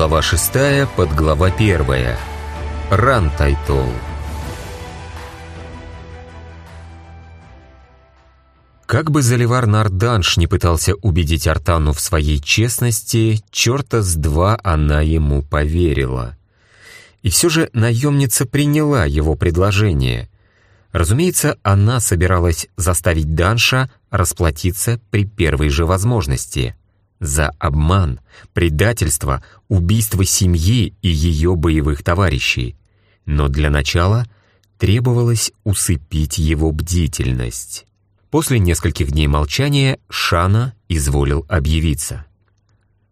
Глава шестая, подглава первая. Ран Тайтол. Как бы Заливар Нарданш не пытался убедить Артану в своей честности, черта с два она ему поверила. И все же наемница приняла его предложение. Разумеется, она собиралась заставить Данша расплатиться при первой же возможности. За обман, предательство, убийство семьи и ее боевых товарищей. Но для начала требовалось усыпить его бдительность. После нескольких дней молчания Шана изволил объявиться.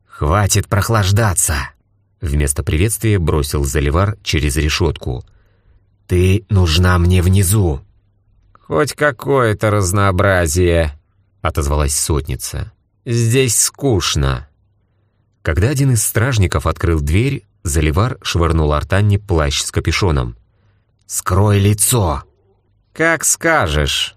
«Хватит прохлаждаться!» Вместо приветствия бросил Заливар через решетку. «Ты нужна мне внизу!» «Хоть какое-то разнообразие!» — отозвалась сотница. «Здесь скучно!» Когда один из стражников открыл дверь, Заливар швырнул Артанне плащ с капюшоном. «Скрой лицо!» «Как скажешь!»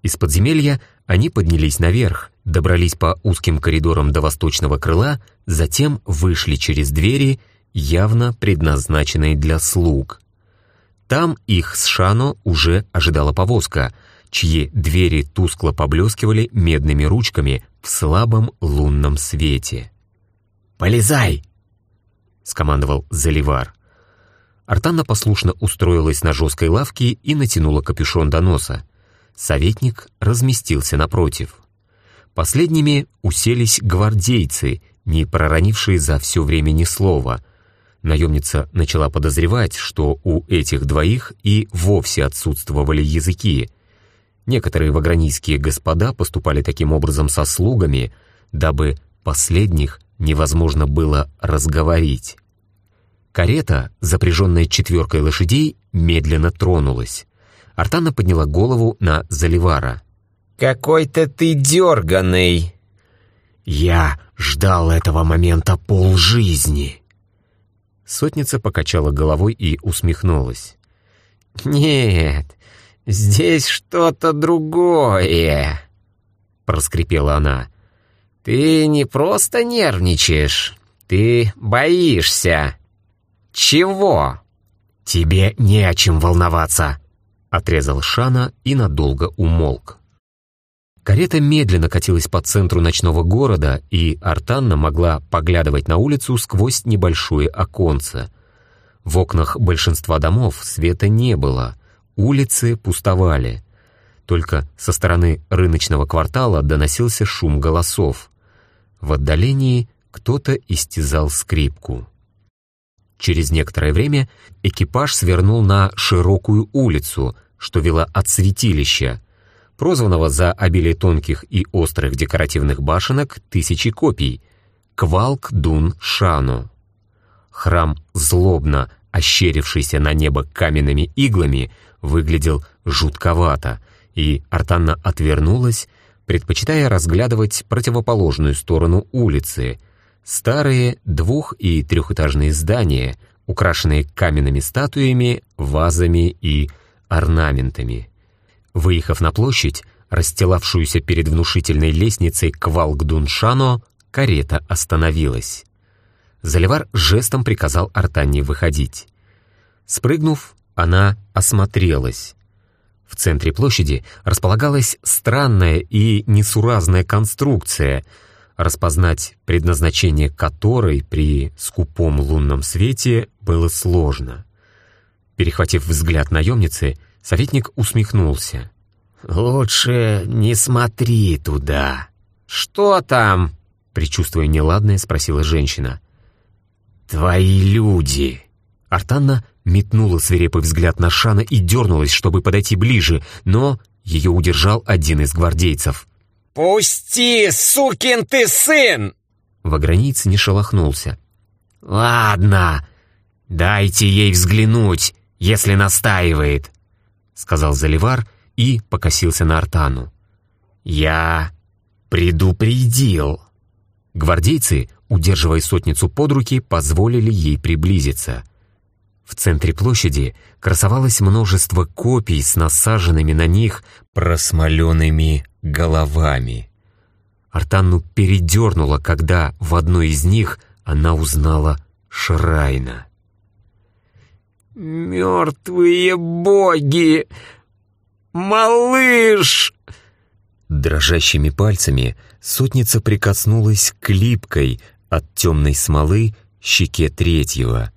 Из подземелья они поднялись наверх, добрались по узким коридорам до восточного крыла, затем вышли через двери, явно предназначенные для слуг. Там их с Шано уже ожидала повозка, чьи двери тускло поблескивали медными ручками в слабом лунном свете. «Полезай!» — скомандовал Заливар. Артанна послушно устроилась на жесткой лавке и натянула капюшон до носа. Советник разместился напротив. Последними уселись гвардейцы, не проронившие за все время ни слова. Наемница начала подозревать, что у этих двоих и вовсе отсутствовали языки. Некоторые вагранийские господа поступали таким образом со слугами, дабы последних невозможно было разговорить. Карета, запряженная четверкой лошадей, медленно тронулась. Артана подняла голову на Заливара. «Какой-то ты дерганый!» «Я ждал этого момента полжизни!» Сотница покачала головой и усмехнулась. «Нет, здесь что-то другое!» Проскрипела она. «Ты не просто нервничаешь, ты боишься!» «Чего?» «Тебе не о чем волноваться!» Отрезал Шана и надолго умолк. Карета медленно катилась по центру ночного города, и Артанна могла поглядывать на улицу сквозь небольшое оконце. В окнах большинства домов света не было, улицы пустовали. Только со стороны рыночного квартала доносился шум голосов. В отдалении кто-то истязал скрипку. Через некоторое время экипаж свернул на широкую улицу, что вела от святилища, прозванного за обилие тонких и острых декоративных башенок тысячи копий, Квалк-Дун-Шану. Храм, злобно ощерившийся на небо каменными иглами, выглядел жутковато, и Артанна отвернулась, предпочитая разглядывать противоположную сторону улицы — Старые двух- и трехэтажные здания, украшенные каменными статуями, вазами и орнаментами. Выехав на площадь, расстилавшуюся перед внушительной лестницей к Валгдуншано, карета остановилась. Заливар жестом приказал Артанне выходить. Спрыгнув, она осмотрелась. В центре площади располагалась странная и несуразная конструкция — распознать предназначение которой при скупом лунном свете было сложно. Перехватив взгляд наемницы, советник усмехнулся. «Лучше не смотри туда». «Что там?» — предчувствуя неладное, спросила женщина. «Твои люди». Артанна метнула свирепый взгляд на Шана и дернулась, чтобы подойти ближе, но ее удержал один из гвардейцев. «Пусти, сукин ты сын!» Вагранец не шелохнулся. «Ладно, дайте ей взглянуть, если настаивает», — сказал Заливар и покосился на Артану. «Я предупредил». Гвардейцы, удерживая сотницу под руки, позволили ей приблизиться. В центре площади красовалось множество копий с насаженными на них просмоленными головами. Артанну передернуло, когда в одной из них она узнала Шрайна. «Мертвые боги! Малыш!» Дрожащими пальцами сотница прикоснулась к липкой от темной смолы щеке третьего.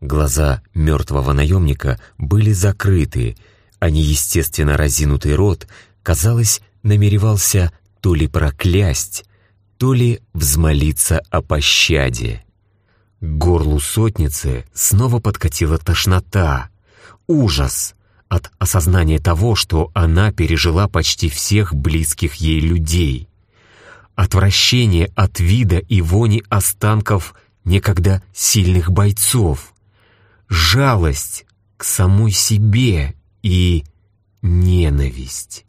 Глаза мертвого наемника были закрыты, а неестественно разинутый рот, казалось, намеревался то ли проклясть, то ли взмолиться о пощаде. К горлу сотницы снова подкатила тошнота, ужас от осознания того, что она пережила почти всех близких ей людей. Отвращение от вида и вони останков некогда сильных бойцов. Жалость к самой себе и ненависть.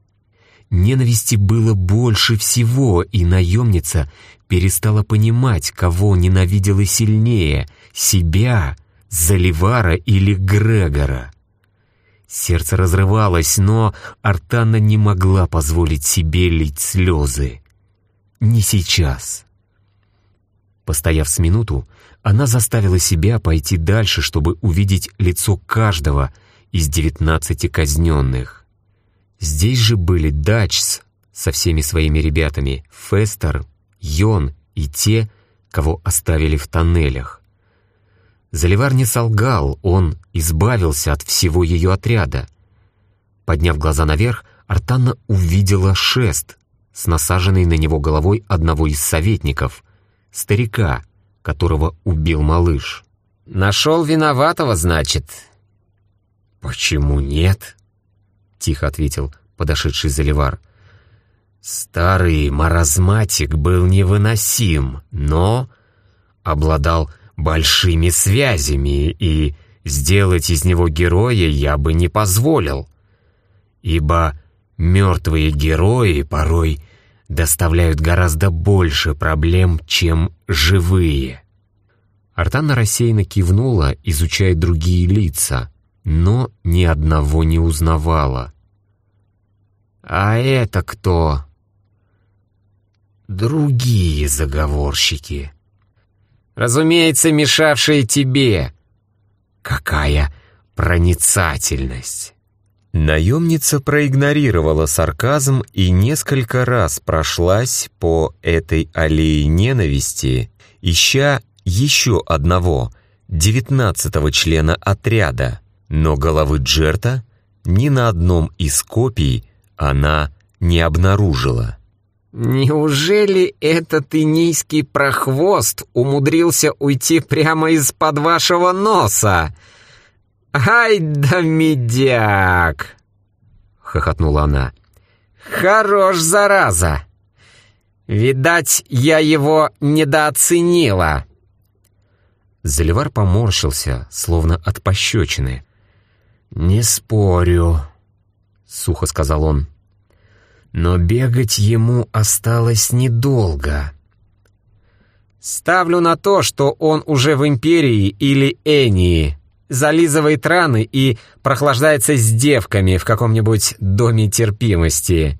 Ненависти было больше всего, и наемница перестала понимать, кого ненавидела сильнее — себя, Заливара или Грегора. Сердце разрывалось, но Артана не могла позволить себе лить слезы. Не сейчас. Постояв с минуту, она заставила себя пойти дальше, чтобы увидеть лицо каждого из девятнадцати казненных. Здесь же были Дачс со всеми своими ребятами, Фестер, Йон и те, кого оставили в тоннелях. Заливар не солгал, он избавился от всего ее отряда. Подняв глаза наверх, Артанна увидела шест с насаженной на него головой одного из советников, старика, которого убил малыш. «Нашел виноватого, значит?» «Почему нет?» — тихо ответил подошедший Заливар. «Старый маразматик был невыносим, но обладал большими связями, и сделать из него героя я бы не позволил, ибо мертвые герои порой доставляют гораздо больше проблем, чем живые». Артана рассеянно кивнула, изучая другие лица — но ни одного не узнавала. «А это кто?» «Другие заговорщики». «Разумеется, мешавшие тебе». «Какая проницательность!» Наемница проигнорировала сарказм и несколько раз прошлась по этой аллее ненависти, ища еще одного, девятнадцатого члена отряда, но головы Джерта ни на одном из копий она не обнаружила. «Неужели этот инийский прохвост умудрился уйти прямо из-под вашего носа? Ай да медяк!» — хохотнула она. «Хорош, зараза! Видать, я его недооценила!» Заливар поморщился, словно от пощечины. «Не спорю», — сухо сказал он. «Но бегать ему осталось недолго». «Ставлю на то, что он уже в Империи или Энии, зализывает раны и прохлаждается с девками в каком-нибудь доме терпимости.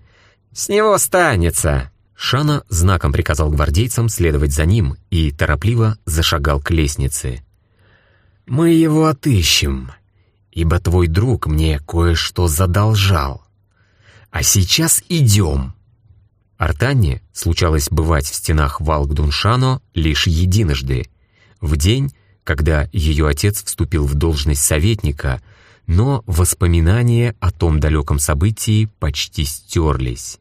С него станется». Шана знаком приказал гвардейцам следовать за ним и торопливо зашагал к лестнице. «Мы его отыщем», ибо твой друг мне кое-что задолжал. А сейчас идем». Артанне случалось бывать в стенах Валгдуншано лишь единожды, в день, когда ее отец вступил в должность советника, но воспоминания о том далеком событии почти стерлись.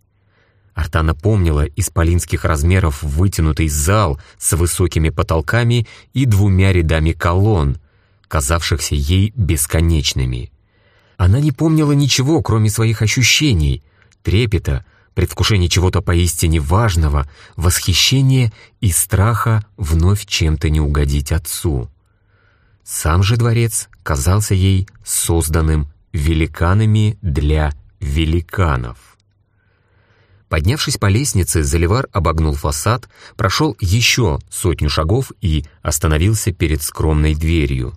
Артана помнила исполинских размеров вытянутый зал с высокими потолками и двумя рядами колонн, казавшихся ей бесконечными. Она не помнила ничего, кроме своих ощущений, трепета, предвкушения чего-то поистине важного, восхищения и страха вновь чем-то не угодить отцу. Сам же дворец казался ей созданным великанами для великанов. Поднявшись по лестнице, Заливар обогнул фасад, прошел еще сотню шагов и остановился перед скромной дверью.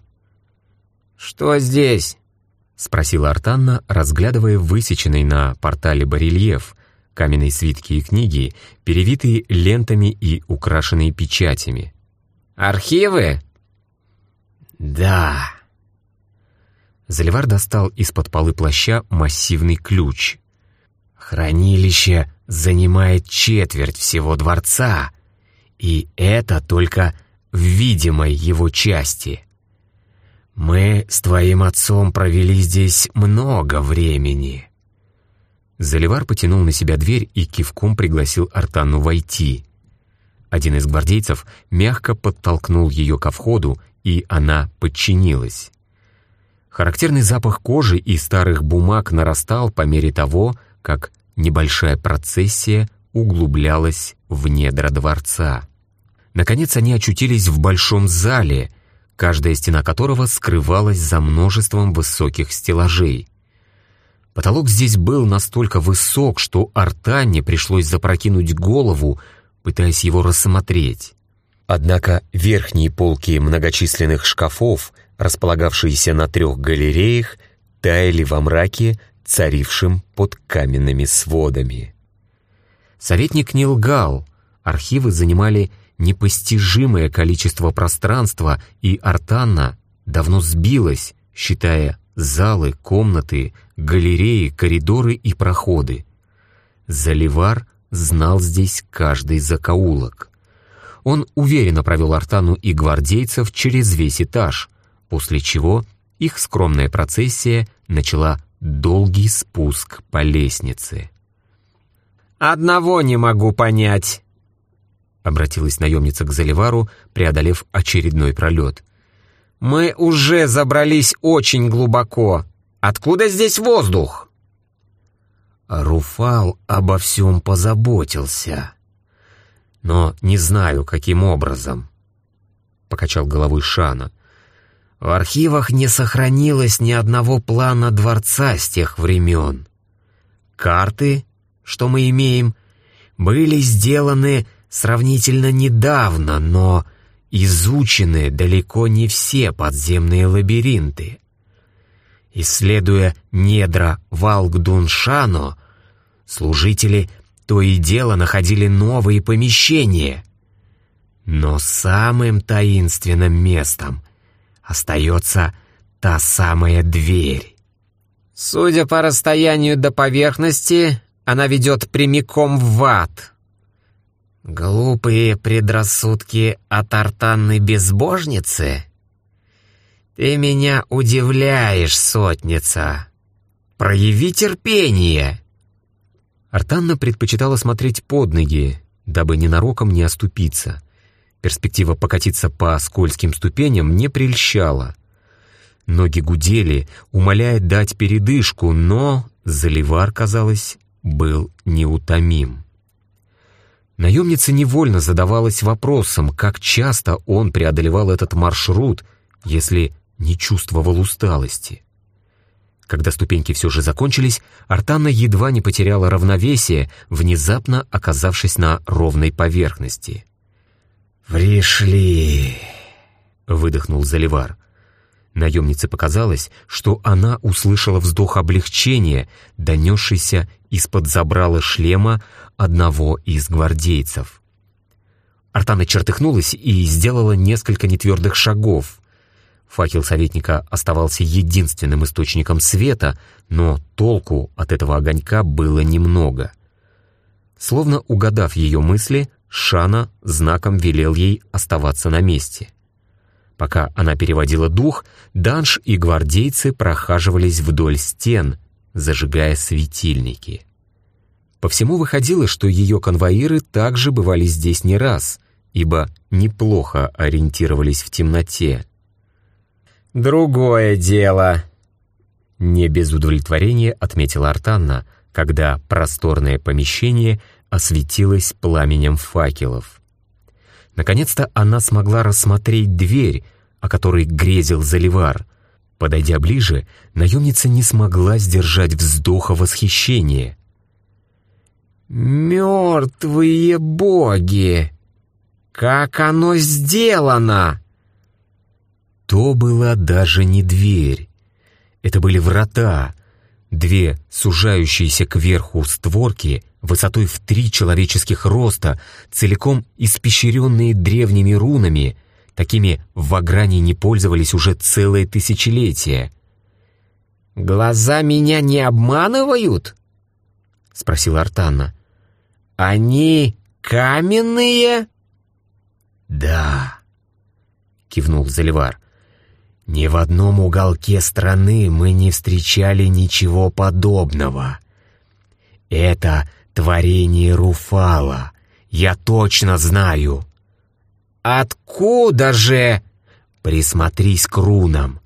«Что здесь?» — спросила Артанна, разглядывая высеченный на портале барельеф, каменные свитки и книги, перевитые лентами и украшенные печатями. Архивы?» «Да». Заливар достал из-под полы плаща массивный ключ. «Хранилище занимает четверть всего дворца, и это только в видимой его части. Мы с твоим отцом провели здесь много времени». Заливар потянул на себя дверь и кивком пригласил Артану войти. Один из гвардейцев мягко подтолкнул ее ко входу, и она подчинилась. Характерный запах кожи и старых бумаг нарастал по мере того, как небольшая процессия углублялась в недра дворца. Наконец они очутились в большом зале, каждая стена которого скрывалась за множеством высоких стеллажей. Потолок здесь был настолько высок, что Артанне пришлось запрокинуть голову, пытаясь его рассмотреть. Однако верхние полки многочисленных шкафов, располагавшиеся на трех галереях, таяли во мраке, царившем под каменными сводами. Советник не лгал, архивы занимали непостижимое количество пространства, и Артанна давно сбилась, считая залы, комнаты, галереи, коридоры и проходы. Заливар знал здесь каждый закоулок. Он уверенно провел Артану и гвардейцев через весь этаж, после чего их скромная процессия начала долгий спуск по лестнице. «Одного не могу понять», — обратилась наемница к Заливару, преодолев очередной пролет. «Мы уже забрались очень глубоко. Откуда здесь воздух?» Руфал обо всем позаботился. Но не знаю, каким образом. Покачал головой Шана. В архивах не сохранилось ни одного плана дворца с тех времен. Карты, что мы имеем, были сделаны сравнительно недавно, но изучены далеко не все подземные лабиринты. Исследуя недра Валгдуншано, служители то и дело находили новые помещения. Но самым таинственным местом остается та самая дверь. Судя по расстоянию до поверхности, она ведет прямиком в ад. Глупые предрассудки от артанной безбожницы? «Ты меня удивляешь, сотница! Прояви терпение!» Артанна предпочитала смотреть под ноги, дабы ненароком не оступиться. Перспектива покатиться по скользким ступеням не прельщала. Ноги гудели, умоляя дать передышку, но Заливар, казалось, был неутомим. Наемница невольно задавалась вопросом, как часто он преодолевал этот маршрут, если не чувствовал усталости. Когда ступеньки все же закончились, Артана едва не потеряла равновесие, внезапно оказавшись на ровной поверхности. «Пришли!» — выдохнул Заливар. Наемнице показалось, что она услышала вздох облегчения, донесшийся из-под забрала шлема одного из гвардейцев. Артана чертыхнулась и сделала несколько нетвердых шагов. Факел советника оставался единственным источником света, но толку от этого огонька было немного. Словно угадав ее мысли, Шана знаком велел ей оставаться на месте. Пока она переводила дух, Данш и гвардейцы прохаживались вдоль стен, зажигая светильники. По всему выходило, что ее конвоиры также бывали здесь не раз, ибо неплохо ориентировались в темноте. «Другое дело», — не без удовлетворения отметила Артанна, когда просторное помещение осветилось пламенем факелов. Наконец-то она смогла рассмотреть дверь, о которой грезил Заливар. Подойдя ближе, наемница не смогла сдержать вздоха восхищения. «Мертвые боги! Как оно сделано!» То была даже не дверь. Это были врата, две сужающиеся кверху створки высотой в три человеческих роста, целиком испещренные древними рунами, Такими в Вагране не пользовались уже целое тысячелетие. «Глаза меня не обманывают?» — спросила Артанна. «Они каменные?» «Да», — кивнул Заливар. «Ни в одном уголке страны мы не встречали ничего подобного. Это творение Руфала, я точно знаю». «Откуда же?» «Присмотрись к рунам.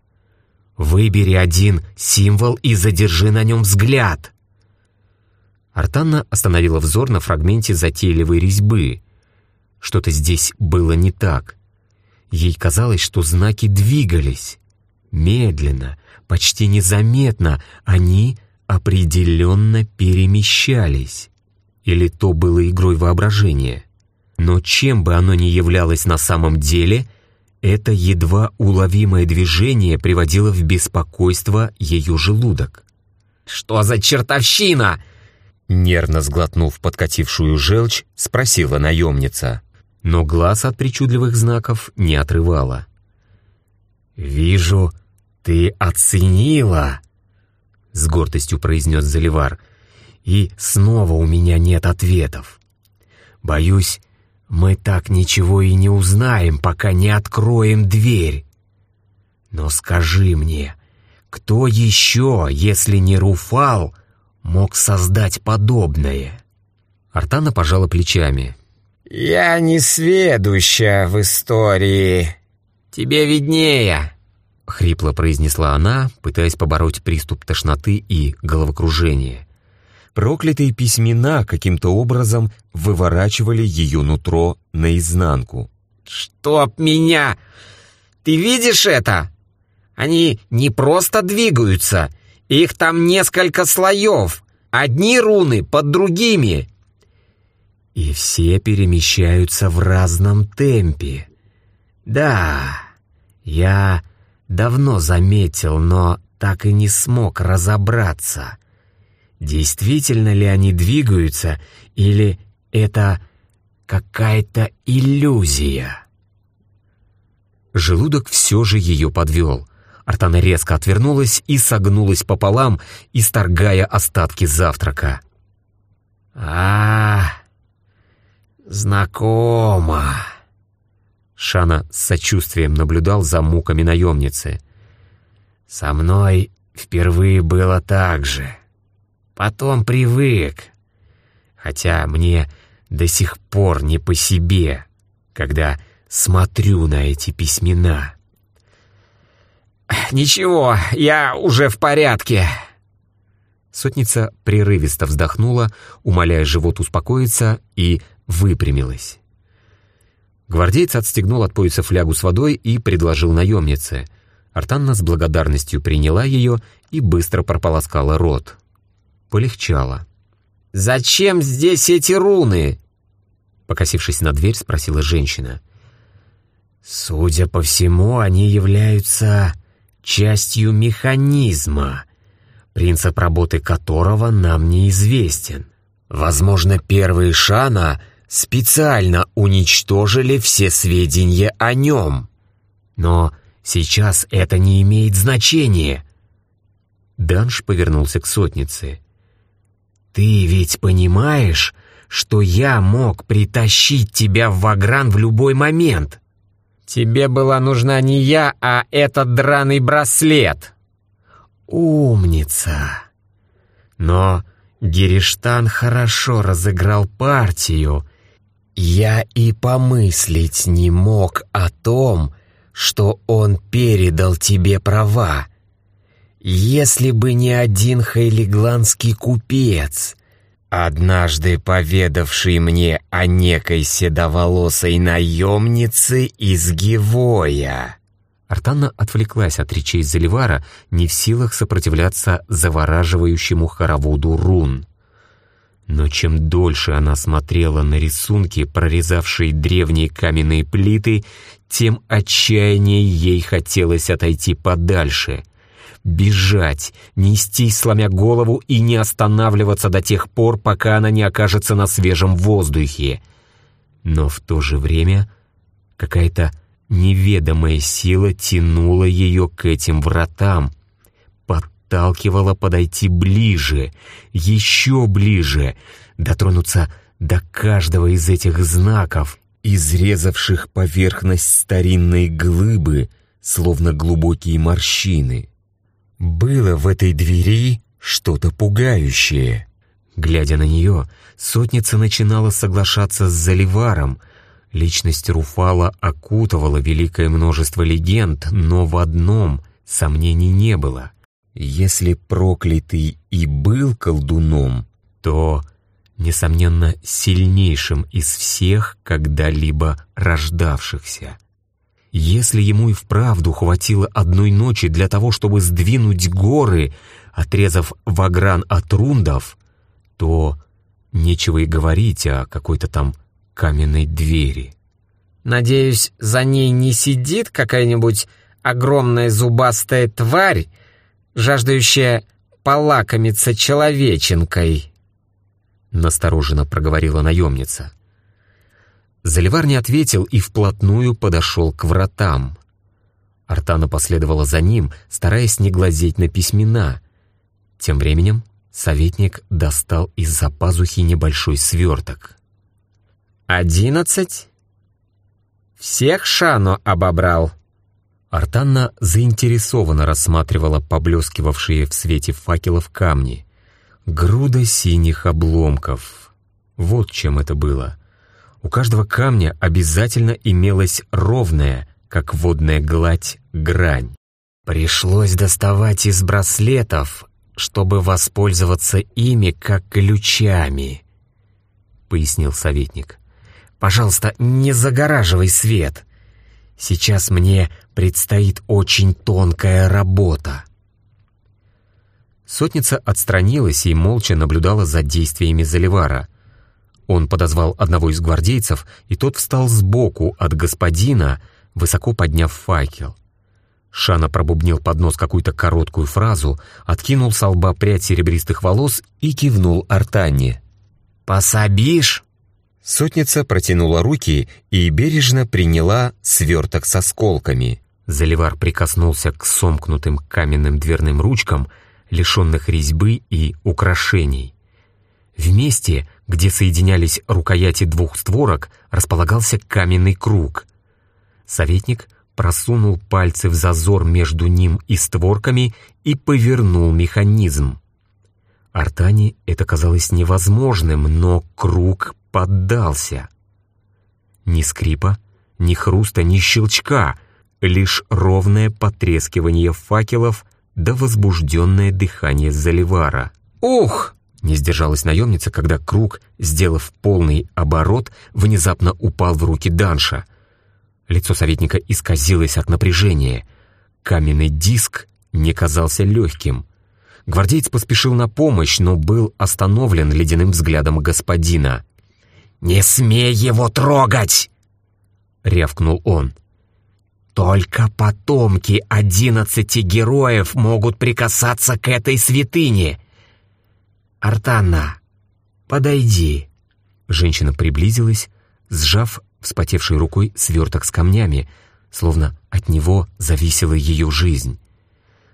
Выбери один символ и задержи на нем взгляд». Артанна остановила взор на фрагменте затейливой резьбы. Что-то здесь было не так. Ей казалось, что знаки двигались. Медленно, почти незаметно они определенно перемещались. Или то было игрой воображения. Но чем бы оно ни являлось на самом деле, это едва уловимое движение приводило в беспокойство ее желудок. «Что за чертовщина?» Нервно сглотнув подкатившую желчь, спросила наемница, но глаз от причудливых знаков не отрывала. «Вижу, ты оценила!» — с гордостью произнес Заливар. «И снова у меня нет ответов. Боюсь, мы так ничего и не узнаем, пока не откроем дверь. Но скажи мне, кто еще, если не Руфал, мог создать подобное?» Артана пожала плечами. «Я не сведуща в истории. Тебе виднее», — хрипло произнесла она, пытаясь побороть приступ тошноты и головокружения. Проклятые письмена каким-то образом выворачивали ее нутро наизнанку. «Чтоб меня! Ты видишь это? Они не просто двигаются, их там несколько слоев, одни руны под другими». «И все перемещаются в разном темпе. Да, я давно заметил, но так и не смог разобраться» Действительно ли они двигаются, или это какая-то иллюзия? Желудок все же ее подвел. Артана резко отвернулась и согнулась пополам, исторгая остатки завтрака. а, знакомо!» Шана с сочувствием наблюдал за муками наемницы. «Со мной впервые было так же. Потом привык. Хотя мне до сих пор не по себе, когда смотрю на эти письмена. «Ничего, я уже в порядке». Сотница прерывисто вздохнула, умоляя живот успокоиться, и выпрямилась. Гвардеец отстегнул от пояса флягу с водой и предложил наемнице. Артанна с благодарностью приняла ее и быстро прополоскала рот полегчало. «Зачем здесь эти руны?» Покосившись на дверь, спросила женщина. «Судя по всему, они являются частью механизма, принцип работы которого нам неизвестен. Возможно, первые Шана специально уничтожили все сведения о нем. Но сейчас это не имеет значения». Данш повернулся к сотнице. «Ты ведь понимаешь, что я мог притащить тебя в Вагран в любой момент?» «Тебе была нужна не я, а этот драный браслет!» «Умница!» «Но Гериштан хорошо разыграл партию. Я и помыслить не мог о том, что он передал тебе права. Если бы не один хейлигландский купец, однажды поведавший мне о некой седоволосой наемнице из Гевоя. Артанна отвлеклась от речей Заливара, не в силах сопротивляться завораживающему хороводу рун. Но чем дольше она смотрела на рисунки, прорезавшие древние каменные плиты, тем отчаяннее ей хотелось отойти подальше — Бежать, нестись, сломя голову и не останавливаться до тех пор, пока она не окажется на свежем воздухе. Но в то же время какая-то неведомая сила тянула ее к этим вратам, подталкивала подойти ближе, еще ближе, дотронуться до каждого из этих знаков, изрезавших поверхность старинной глыбы, словно глубокие морщины. Было в этой двери что-то пугающее. Глядя на нее, сотница начинала соглашаться с Заливаром. Личность Руфала окутывала великое множество легенд, но в одном сомнений не было. Если проклятый и был колдуном, то, несомненно, сильнейшим из всех когда-либо рождавшихся. Если ему и вправду хватило одной ночи для того, чтобы сдвинуть горы, отрезав вагран от рундов, то нечего и говорить о какой-то там каменной двери. «Надеюсь, за ней не сидит какая-нибудь огромная зубастая тварь, жаждающая полакомиться человеченкой», — настороженно проговорила наемница. Заливар не ответил и вплотную подошел к вратам. Артана последовала за ним, стараясь не глазеть на письмена. Тем временем Советник достал из-за пазухи небольшой сверток. «Одиннадцать? Всех Шано обобрал?» Артанна заинтересованно рассматривала поблескивавшие в свете факелов камни. Груда синих обломков. Вот чем это было. У каждого камня обязательно имелась ровная, как водная гладь, грань. Пришлось доставать из браслетов чтобы воспользоваться ими как ключами», — пояснил советник. «Пожалуйста, не загораживай свет. Сейчас мне предстоит очень тонкая работа». Сотница отстранилась и молча наблюдала за действиями Заливара. Он подозвал одного из гвардейцев, и тот встал сбоку от господина, высоко подняв факел. Шана пробубнил под нос какую-то короткую фразу, откинул с лба прядь серебристых волос и кивнул Артанне. «Пособишь?» Сотница протянула руки и бережно приняла сверток с осколками. Заливар прикоснулся к сомкнутым каменным дверным ручкам, лишенных резьбы и украшений. В месте, где соединялись рукояти двух створок, располагался каменный круг. Советник просунул пальцы в зазор между ним и створками и повернул механизм. Артане это казалось невозможным, но круг поддался. Ни скрипа, ни хруста, ни щелчка, лишь ровное потрескивание факелов да возбужденное дыхание Заливара. «Ух!» — не сдержалась наемница, когда круг, сделав полный оборот, внезапно упал в руки Данша — Лицо советника исказилось от напряжения. Каменный диск не казался легким. Гвардеец поспешил на помощь, но был остановлен ледяным взглядом господина. «Не смей его трогать!» — рявкнул он. «Только потомки одиннадцати героев могут прикасаться к этой святыне!» «Артанна, подойди!» Женщина приблизилась, сжав вспотевшей рукой сверток с камнями, словно от него зависела ее жизнь.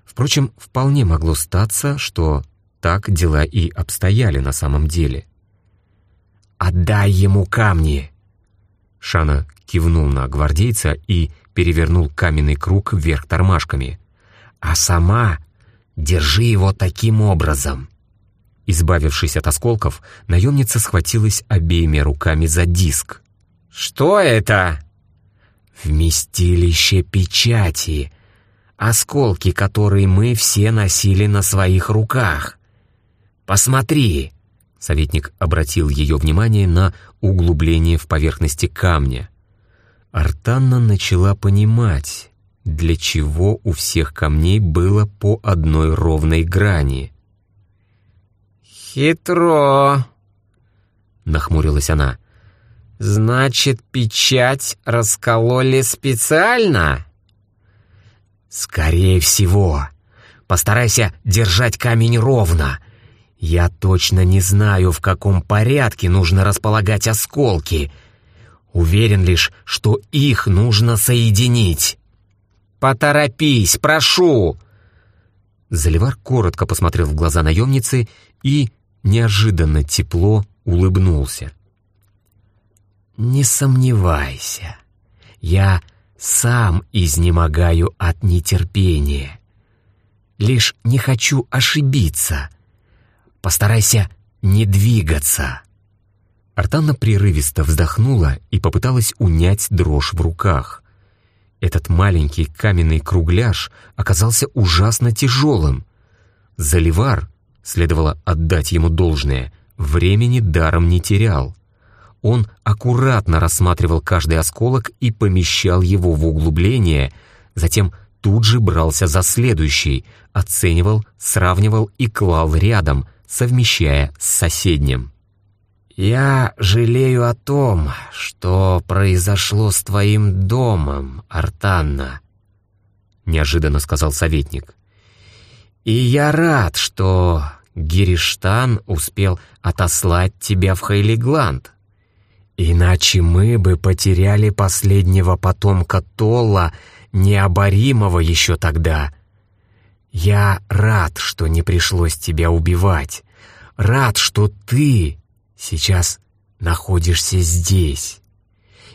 Впрочем, вполне могло статься, что так дела и обстояли на самом деле. «Отдай ему камни!» Шана кивнул на гвардейца и перевернул каменный круг вверх тормашками. «А сама держи его таким образом!» Избавившись от осколков, наемница схватилась обеими руками за диск. «Что это?» «Вместилище печати. Осколки, которые мы все носили на своих руках. Посмотри!» Советник обратил ее внимание на углубление в поверхности камня. Артанна начала понимать, для чего у всех камней было по одной ровной грани. «Хитро!» — нахмурилась она. «Значит, печать раскололи специально?» «Скорее всего. Постарайся держать камень ровно. Я точно не знаю, в каком порядке нужно располагать осколки. Уверен лишь, что их нужно соединить. «Поторопись, прошу!» Заливар коротко посмотрел в глаза наемницы и неожиданно тепло улыбнулся. «Не сомневайся, я сам изнемогаю от нетерпения. Лишь не хочу ошибиться. Постарайся не двигаться». Артанна прерывисто вздохнула и попыталась унять дрожь в руках. Этот маленький каменный кругляш оказался ужасно тяжелым. Заливар, следовало отдать ему должное, времени даром не терял. Он аккуратно рассматривал каждый осколок и помещал его в углубление, затем тут же брался за следующий, оценивал, сравнивал и клал рядом, совмещая с соседним. «Я жалею о том, что произошло с твоим домом, Артанна», — неожиданно сказал советник. «И я рад, что Гириштан успел отослать тебя в Хейлигланд. Иначе мы бы потеряли последнего потомка Толла, необоримого еще тогда. Я рад, что не пришлось тебя убивать. Рад, что ты сейчас находишься здесь.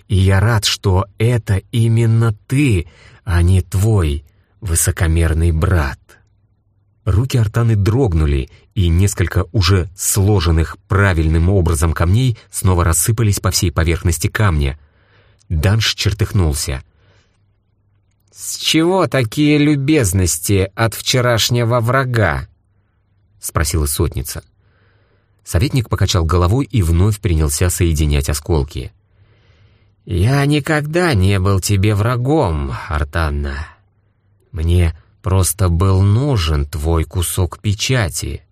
И я рад, что это именно ты, а не твой высокомерный брат. Руки Артаны дрогнули, и несколько уже сложенных правильным образом камней снова рассыпались по всей поверхности камня. Данш чертыхнулся. «С чего такие любезности от вчерашнего врага?» — спросила сотница. Советник покачал головой и вновь принялся соединять осколки. «Я никогда не был тебе врагом, Артанна. Мне просто был нужен твой кусок печати.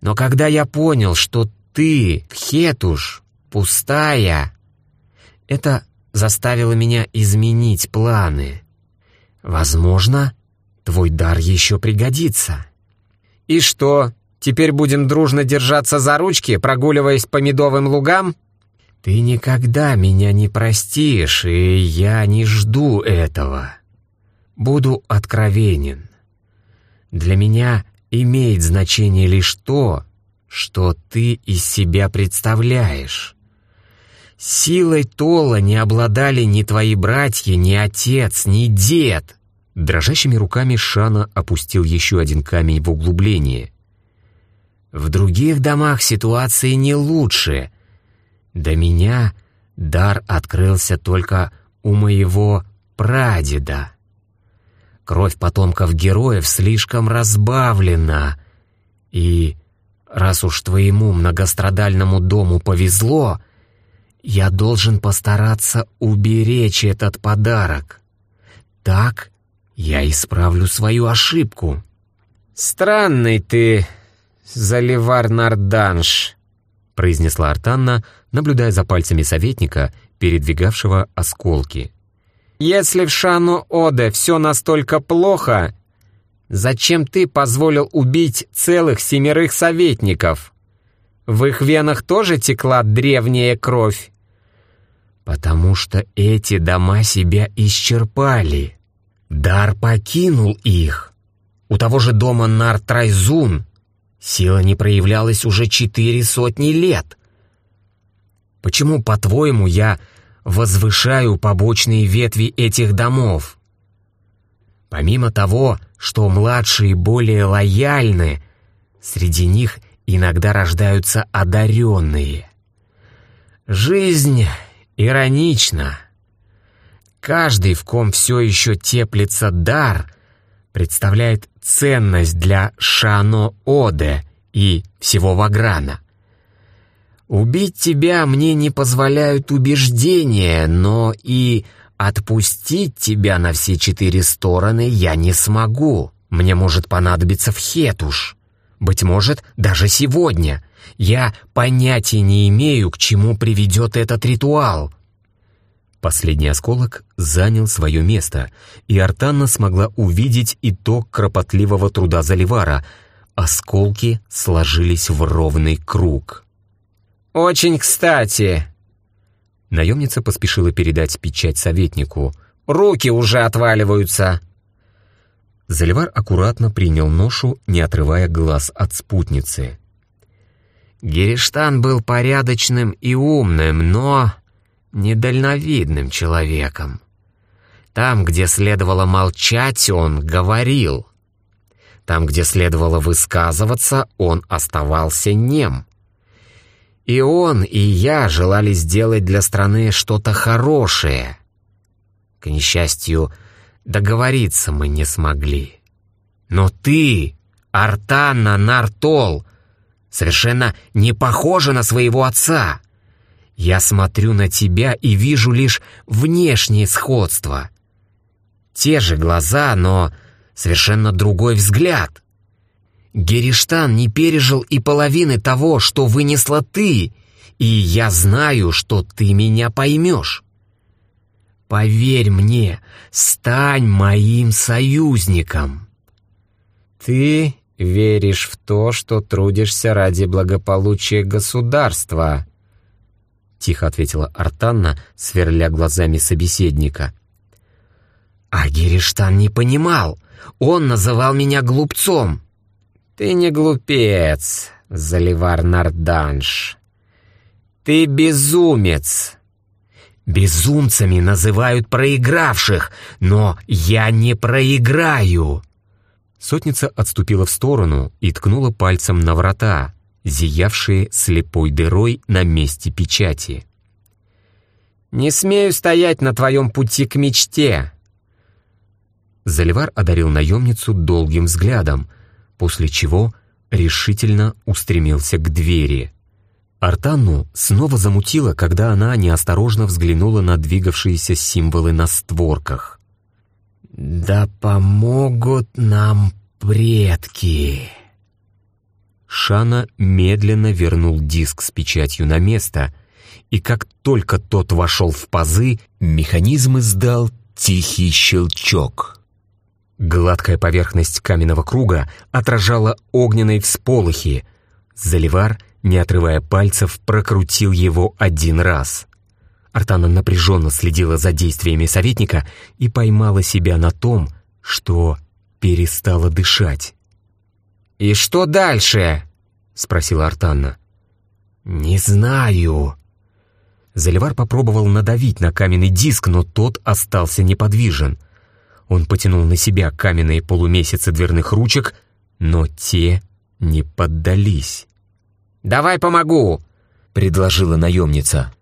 Но когда я понял, что ты, Хетуш, пустая, это заставило меня изменить планы. Возможно, твой дар еще пригодится». «И что, Теперь будем дружно держаться за ручки, прогуливаясь по медовым лугам?» «Ты никогда меня не простишь, и я не жду этого. Буду откровенен. Для меня имеет значение лишь то, что ты из себя представляешь. Силой Тола не обладали ни твои братья, ни отец, ни дед». Дрожащими руками Шана опустил еще один камень в углубление — в других домах ситуации не лучше. До меня дар открылся только у моего прадеда. Кровь потомков героев слишком разбавлена, и раз уж твоему многострадальному дому повезло, я должен постараться уберечь этот подарок. Так я исправлю свою ошибку. «Странный ты, «Заливар Нарданш», — произнесла Артанна, наблюдая за пальцами советника, передвигавшего осколки. «Если в Шану Оде все настолько плохо, зачем ты позволил убить целых семерых советников? В их венах тоже текла древняя кровь?» «Потому что эти дома себя исчерпали. Дар покинул их. У того же дома Нартрайзун Сила не проявлялась уже четыре сотни лет. Почему, по-твоему, я возвышаю побочные ветви этих домов? Помимо того, что младшие более лояльны, среди них иногда рождаются одаренные. Жизнь иронична. Каждый, в ком все еще теплится дар, представляет ценность для Шано-Оде и всего Ваграна. Убить тебя мне не позволяют убеждения, но и отпустить тебя на все четыре стороны я не смогу. Мне может понадобиться в Хетуш. Быть может, даже сегодня. Я понятия не имею, к чему приведет этот ритуал. Последний осколок занял свое место, и Артанна смогла увидеть итог кропотливого труда Заливара. Осколки сложились в ровный круг. «Очень кстати!» Наемница поспешила передать печать советнику. «Руки уже отваливаются!» Заливар аккуратно принял ношу, не отрывая глаз от спутницы. Гериштан был порядочным и умным, но недальновидным человеком. Там, где следовало молчать, он говорил. Там, где следовало высказываться, он оставался нем. И он, и я желали сделать для страны что-то хорошее. К несчастью, договориться мы не смогли. Но ты, Артанна Нартол, совершенно не похожа на своего отца. Я смотрю на тебя и вижу лишь внешнее сходство. Те же глаза, но совершенно другой взгляд. Гериштан не пережил и половины того, что вынесла ты, и я знаю, что ты меня поймешь. Поверь мне, стань моим союзником. Ты веришь в то, что трудишься ради благополучия государства, тихо ответила Артанна, сверля глазами собеседника. А Гериштан не понимал. Он называл меня глупцом. «Ты не глупец, Заливар Нарданш. Ты безумец!» «Безумцами называют проигравших, но я не проиграю!» Сотница отступила в сторону и ткнула пальцем на врата, зиявшие слепой дырой на месте печати. «Не смею стоять на твоем пути к мечте!» Заливар одарил наемницу долгим взглядом, после чего решительно устремился к двери. Артанну снова замутило, когда она неосторожно взглянула на двигавшиеся символы на створках. «Да помогут нам предки!» Шана медленно вернул диск с печатью на место, и как только тот вошел в пазы, механизм издал тихий щелчок. Гладкая поверхность каменного круга отражала огненные всполохи. Заливар, не отрывая пальцев, прокрутил его один раз. Артана напряженно следила за действиями советника и поймала себя на том, что перестала дышать. «И что дальше?» — спросила Артанна. «Не знаю». Заливар попробовал надавить на каменный диск, но тот остался неподвижен. Он потянул на себя каменные полумесяцы дверных ручек, но те не поддались. «Давай помогу!» — предложила наемница.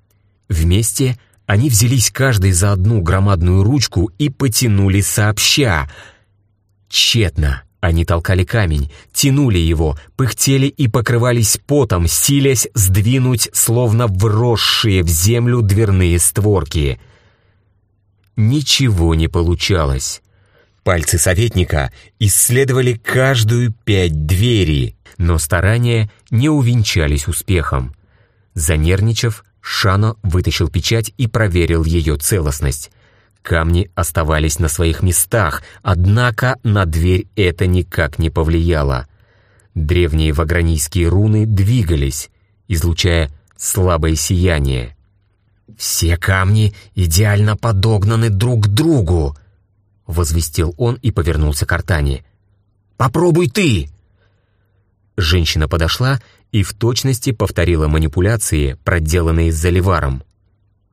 Вместе они взялись каждый за одну громадную ручку и потянули сообща. Тщетно. Они толкали камень, тянули его, пыхтели и покрывались потом, силясь сдвинуть, словно вросшие в землю дверные створки — ничего не получалось. Пальцы советника исследовали каждую пять двери, но старания не увенчались успехом. Занервничав, Шано вытащил печать и проверил ее целостность. Камни оставались на своих местах, однако на дверь это никак не повлияло. Древние вагранийские руны двигались, излучая слабое сияние. «Все камни идеально подогнаны друг к другу», — возвестил он и повернулся к Артане. «Попробуй ты!» Женщина подошла и в точности повторила манипуляции, проделанные с заливаром.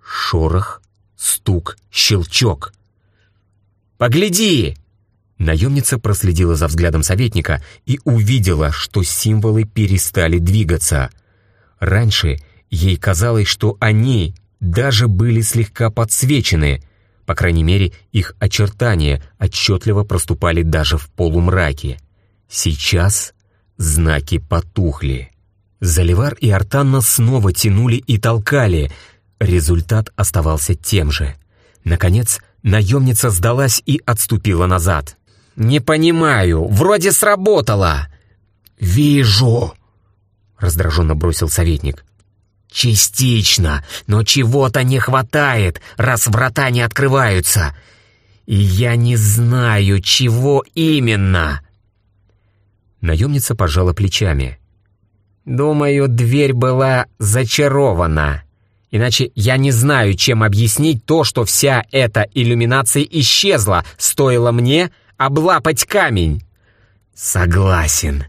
Шорох, стук, щелчок. «Погляди!» Наемница проследила за взглядом советника и увидела, что символы перестали двигаться. Раньше ей казалось, что они даже были слегка подсвечены. По крайней мере, их очертания отчетливо проступали даже в полумраке. Сейчас знаки потухли. Заливар и Артанна снова тянули и толкали. Результат оставался тем же. Наконец, наемница сдалась и отступила назад. «Не понимаю, вроде сработало!» «Вижу!» — раздраженно бросил советник. «Частично, но чего-то не хватает, раз врата не открываются. И я не знаю, чего именно». Наемница пожала плечами. «Думаю, дверь была зачарована. Иначе я не знаю, чем объяснить то, что вся эта иллюминация исчезла, стоило мне облапать камень. Согласен.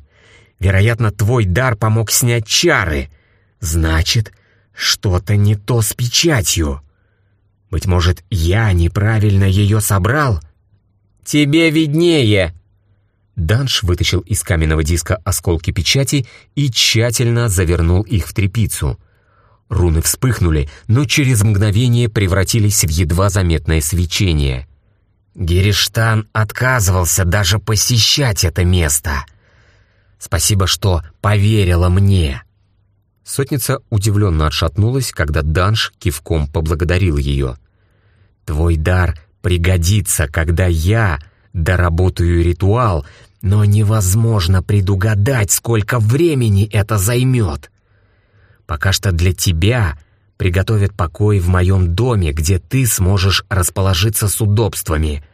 Вероятно, твой дар помог снять чары. Значит, что-то не то с печатью. Быть может, я неправильно ее собрал? Тебе виднее. Данш вытащил из каменного диска осколки печати и тщательно завернул их в тряпицу. Руны вспыхнули, но через мгновение превратились в едва заметное свечение. Гериштан отказывался даже посещать это место. Спасибо, что поверила мне. Сотница удивленно отшатнулась, когда Данш кивком поблагодарил ее. «Твой дар пригодится, когда я доработаю ритуал, но невозможно предугадать, сколько времени это займет. Пока что для тебя приготовят покой в моем доме, где ты сможешь расположиться с удобствами.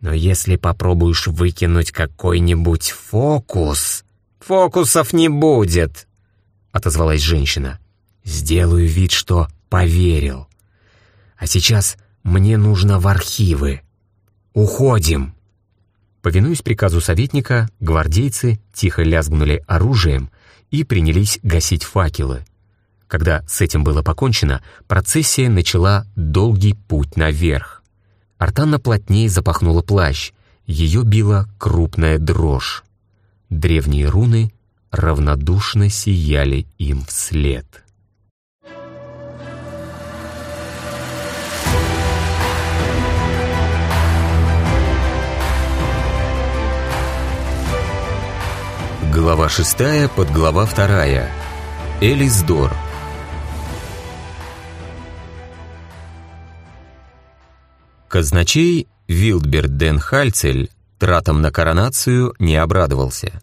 Но если попробуешь выкинуть какой-нибудь фокус...» «Фокусов не будет», — отозвалась женщина. «Сделаю вид, что поверил. А сейчас мне нужно в архивы. Уходим!» Повинуясь приказу советника, гвардейцы тихо лязгнули оружием и принялись гасить факелы. Когда с этим было покончено, процессия начала долгий путь наверх. Артанна плотнее запахнула плащ, ее била крупная дрожь. Древние руны равнодушно сияли им вслед. Глава шестая, подглава вторая. Элисдор. Казначей Вилдберт Ден Хальцель тратам на коронацию не обрадовался.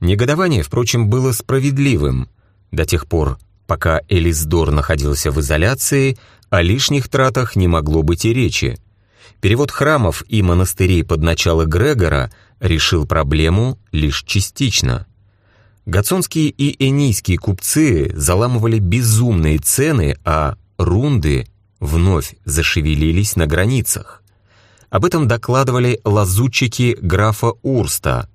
Негодование, впрочем, было справедливым. До тех пор, пока Элисдор находился в изоляции, о лишних тратах не могло быть и речи. Перевод храмов и монастырей под начало Грегора решил проблему лишь частично. Гацонские и энийские купцы заламывали безумные цены, а рунды вновь зашевелились на границах. Об этом докладывали лазутчики графа Урста.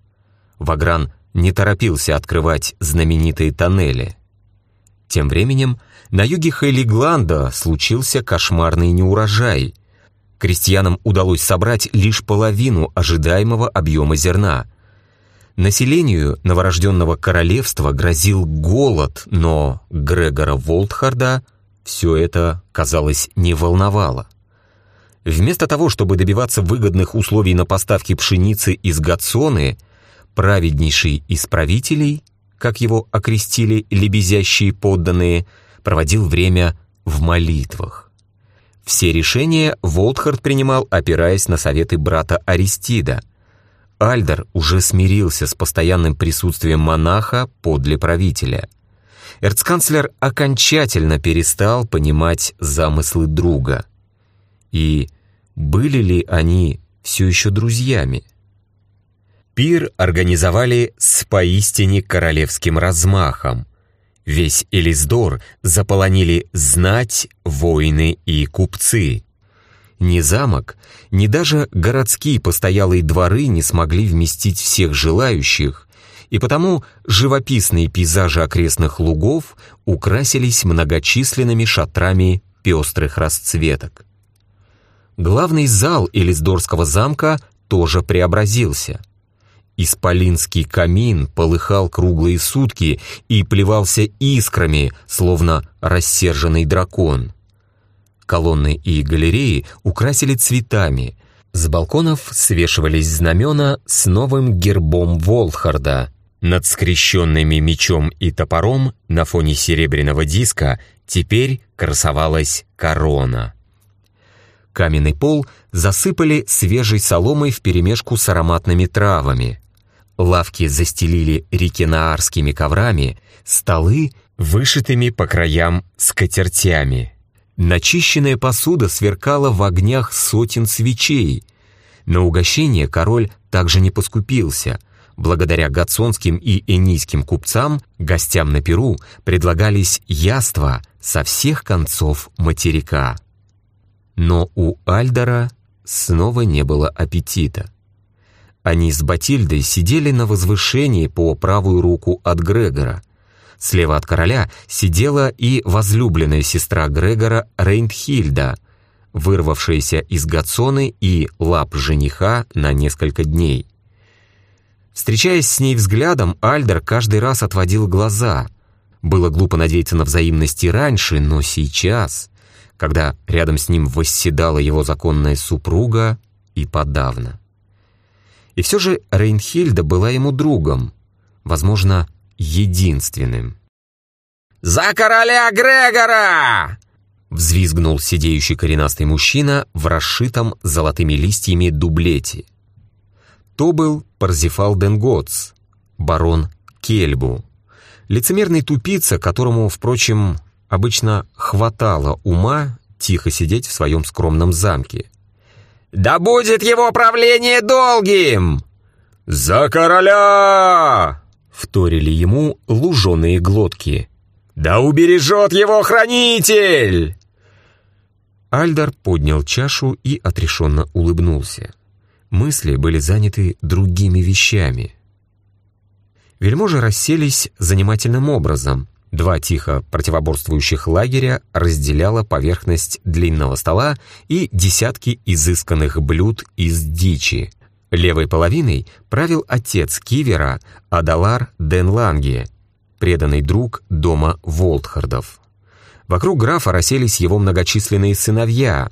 Вагран не торопился открывать знаменитые тоннели. Тем временем на юге Хейлигланда случился кошмарный неурожай — крестьянам удалось собрать лишь половину ожидаемого объема зерна. Населению новорожденного королевства грозил голод, но Грегора Волтхарда все это, казалось, не волновало. Вместо того, чтобы добиваться выгодных условий на поставки пшеницы из Гацоны, праведнейший из правителей, как его окрестили лебезящие подданные, проводил время в молитвах. Все решения Волтхард принимал, опираясь на советы брата Аристида. Альдер уже смирился с постоянным присутствием монаха подле правителя. Эрцканцлер окончательно перестал понимать замыслы друга. И были ли они все еще друзьями? Пир организовали с поистине королевским размахом. Весь Элиздор заполонили знать, воины и купцы. Ни замок, ни даже городские постоялые дворы не смогли вместить всех желающих, и потому живописные пейзажи окрестных лугов украсились многочисленными шатрами пестрых расцветок. Главный зал Элиздорского замка тоже преобразился. Исполинский камин полыхал круглые сутки и плевался искрами, словно рассерженный дракон. Колонны и галереи украсили цветами. С балконов свешивались знамена с новым гербом Волхарда. Над скрещенными мечом и топором на фоне серебряного диска теперь красовалась корона. Каменный пол засыпали свежей соломой вперемешку с ароматными травами. Лавки застелили рекинаарскими коврами, столы вышитыми по краям скатертями. Начищенная посуда сверкала в огнях сотен свечей. На угощение король также не поскупился. Благодаря гацонским и энийским купцам гостям на Перу предлагались яства со всех концов материка. Но у Альдора снова не было аппетита. Они с Батильдой сидели на возвышении по правую руку от Грегора. Слева от короля сидела и возлюбленная сестра Грегора Рейнхильда, вырвавшаяся из Гацоны и лап жениха на несколько дней. Встречаясь с ней взглядом, Альдер каждый раз отводил глаза. Было глупо надеяться на взаимность и раньше, но сейчас, когда рядом с ним восседала его законная супруга, и подавно. И все же Рейнхильда была ему другом, возможно, единственным. «За короля Грегора!» Взвизгнул сидеющий коренастый мужчина в расшитом золотыми листьями дублете. То был Парзифал Денгоц, барон Кельбу, лицемерный тупица, которому, впрочем, обычно хватало ума тихо сидеть в своем скромном замке. «Да будет его правление долгим!» «За короля!» — вторили ему луженые глотки. «Да убережет его хранитель!» Альдар поднял чашу и отрешенно улыбнулся. Мысли были заняты другими вещами. Вельможи расселись занимательным образом, Два тихо противоборствующих лагеря разделяла поверхность длинного стола и десятки изысканных блюд из дичи. Левой половиной правил отец Кивера Адалар Денланге, преданный друг дома Волтхардов. Вокруг графа расселись его многочисленные сыновья,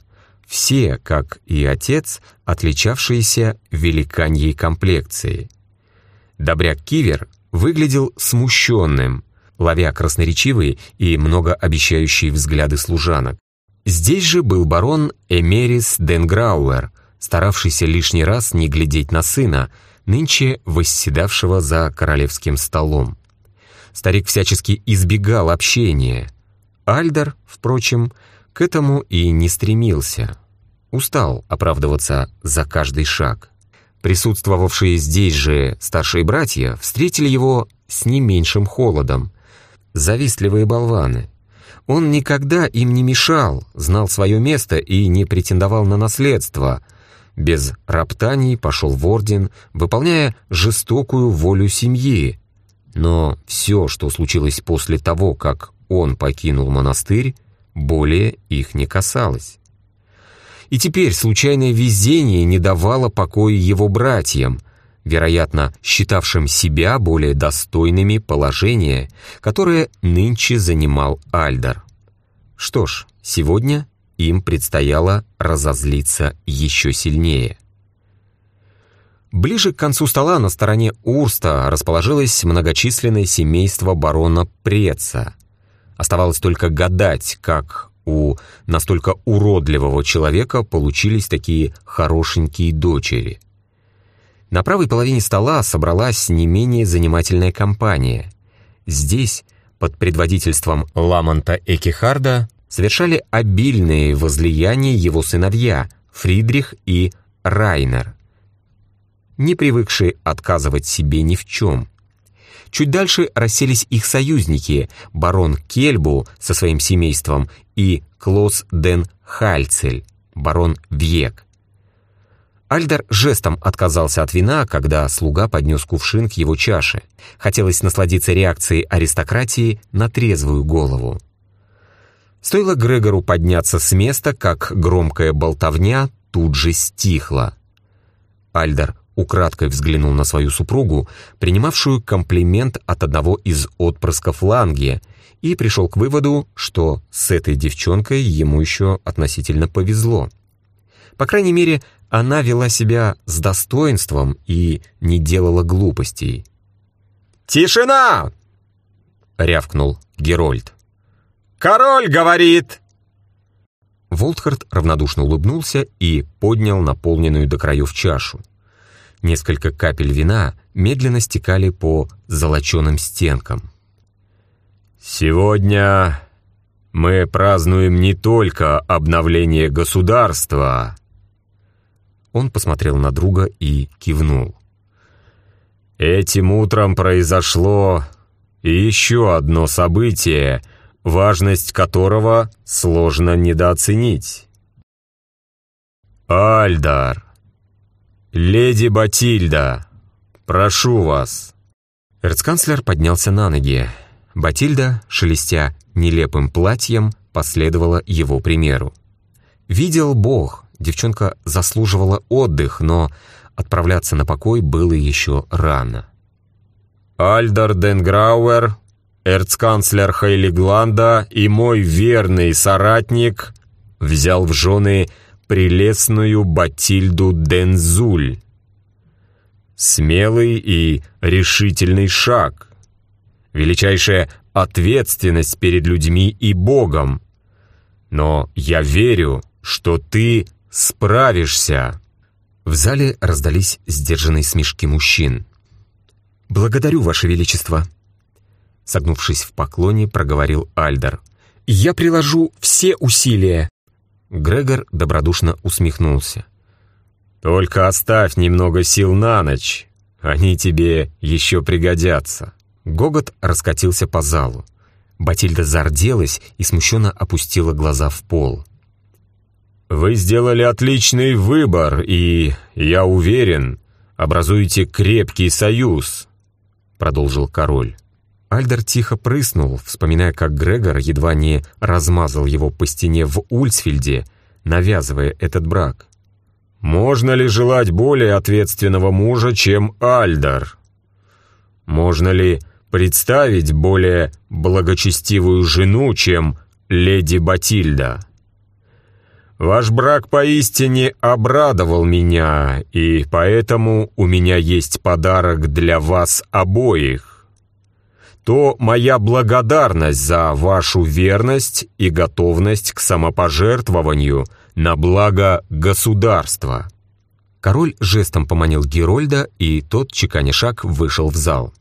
все, как и отец, отличавшиеся великаньей комплекцией. Добряк Кивер выглядел смущенным, ловя красноречивые и многообещающие взгляды служанок. Здесь же был барон Эмерис Денграуэр, старавшийся лишний раз не глядеть на сына, нынче восседавшего за королевским столом. Старик всячески избегал общения. Альдер, впрочем, к этому и не стремился. Устал оправдываться за каждый шаг. Присутствовавшие здесь же старшие братья встретили его с не меньшим холодом, завистливые болваны. Он никогда им не мешал, знал свое место и не претендовал на наследство. Без роптаний пошел в орден, выполняя жестокую волю семьи. Но все, что случилось после того, как он покинул монастырь, более их не касалось. И теперь случайное везение не давало покоя его братьям, вероятно, считавшим себя более достойными положения, которое нынче занимал Альдар. Что ж, сегодня им предстояло разозлиться еще сильнее. Ближе к концу стола на стороне Урста расположилось многочисленное семейство барона Преца. Оставалось только гадать, как у настолько уродливого человека получились такие хорошенькие дочери. На правой половине стола собралась не менее занимательная компания. Здесь, под предводительством Ламонта Экихарда, совершали обильные возлияния его сыновья Фридрих и Райнер, не привыкшие отказывать себе ни в чем. Чуть дальше расселись их союзники, барон Кельбу со своим семейством и Клос Ден Хальцель, барон Вьек. Альдер жестом отказался от вина, когда слуга поднес кувшин к его чаше. Хотелось насладиться реакцией аристократии на трезвую голову. Стоило Грегору подняться с места, как громкая болтовня тут же стихла. Альдер украдкой взглянул на свою супругу, принимавшую комплимент от одного из отпрысков Ланги, и пришел к выводу, что с этой девчонкой ему еще относительно повезло. По крайней мере, она вела себя с достоинством и не делала глупостей. «Тишина!» — рявкнул Герольд. «Король говорит!» Волтхард равнодушно улыбнулся и поднял наполненную до краев чашу. Несколько капель вина медленно стекали по золоченым стенкам. «Сегодня мы празднуем не только обновление государства», он посмотрел на друга и кивнул. Этим утром произошло еще одно событие, важность которого сложно недооценить. Альдар, леди Батильда, прошу вас». Эрцканцлер поднялся на ноги. Батильда, шелестя нелепым платьем, последовала его примеру. Видел Бог, девчонка заслуживала отдых, но отправляться на покой было еще рано. «Альдар Денграуэр, эрцканцлер Хейлигланда и мой верный соратник взял в жены прелестную Батильду Дензуль. Смелый и решительный шаг. Величайшая ответственность перед людьми и Богом. Но я верю, что ты справишься». В зале раздались сдержанные смешки мужчин. «Благодарю, Ваше Величество!» Согнувшись в поклоне, проговорил Альдар. «Я приложу все усилия!» Грегор добродушно усмехнулся. «Только оставь немного сил на ночь, они тебе еще пригодятся». Гогот раскатился по залу. Батильда зарделась и смущенно опустила глаза в пол. «Вы сделали отличный выбор, и, я уверен, образуете крепкий союз», — продолжил король. Альдер тихо прыснул, вспоминая, как Грегор едва не размазал его по стене в Ульсфильде, навязывая этот брак. «Можно ли желать более ответственного мужа, чем Альдар? Можно ли представить более благочестивую жену, чем леди Батильда?» Ваш брак поистине обрадовал меня, и поэтому у меня есть подарок для вас обоих. То моя благодарность за вашу верность и готовность к самопожертвованию на благо государства». Король жестом поманил Герольда, и тот, чеканя шаг, вышел в зал.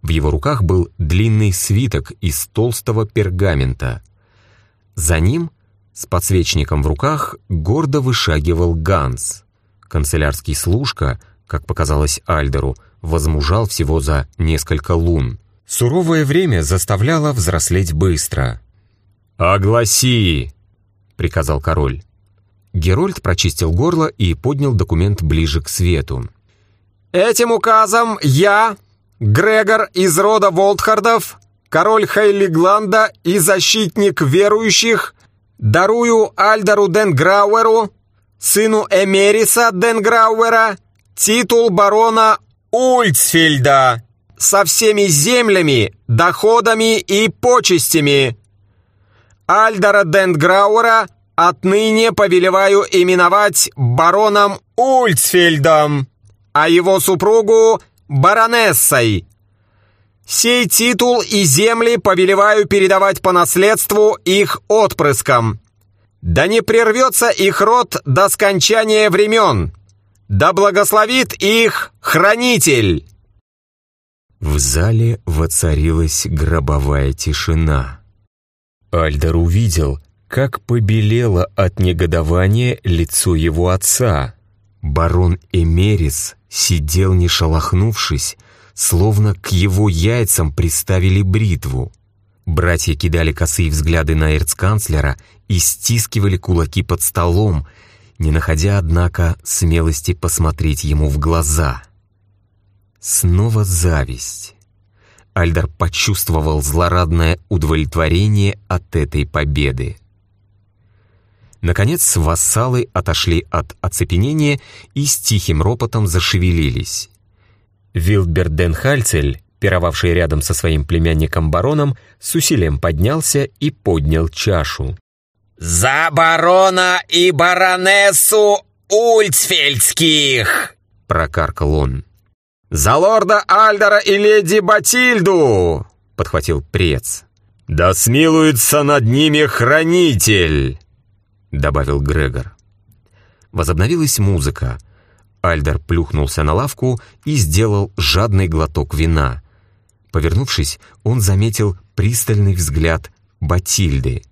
В его руках был длинный свиток из толстого пергамента. За ним — с подсвечником в руках гордо вышагивал Ганс. Канцелярский служка, как показалось Альдеру, возмужал всего за несколько лун. Суровое время заставляло взрослеть быстро. «Огласи!» — приказал король. Герольд прочистил горло и поднял документ ближе к свету. «Этим указом я, Грегор из рода Волтхардов, король Хейлигланда и защитник верующих, Дарую Альдару Денграуэру, сыну Эмериса Денграуэра, титул барона Ульцфельда со всеми землями, доходами и почестями. Альдара Денграуэра отныне повелеваю именовать бароном Ульцфельдом, а его супругу — баронессой. Сей титул и земли повелеваю передавать по наследству их отпрыскам. Да не прервется их род до скончания времен. Да благословит их Хранитель!» В зале воцарилась гробовая тишина. Альдер увидел, как побелело от негодования лицо его отца. Барон Эмерис сидел не шелохнувшись, словно к его яйцам приставили бритву. Братья кидали косые взгляды на эрцканцлера и стискивали кулаки под столом, не находя, однако, смелости посмотреть ему в глаза. Снова зависть. Альдар почувствовал злорадное удовлетворение от этой победы. Наконец вассалы отошли от оцепенения и с тихим ропотом зашевелились. Вилдберт Денхальцель, пировавший рядом со своим племянником-бароном, с усилием поднялся и поднял чашу. «За барона и баронессу Ульцфельдских!» — прокаркал он. «За лорда Альдера и леди Батильду!» — подхватил прец. «Да смилуется над ними хранитель!» — добавил Грегор. Возобновилась музыка — Альдер плюхнулся на лавку и сделал жадный глоток вина. Повернувшись, он заметил пристальный взгляд Батильды.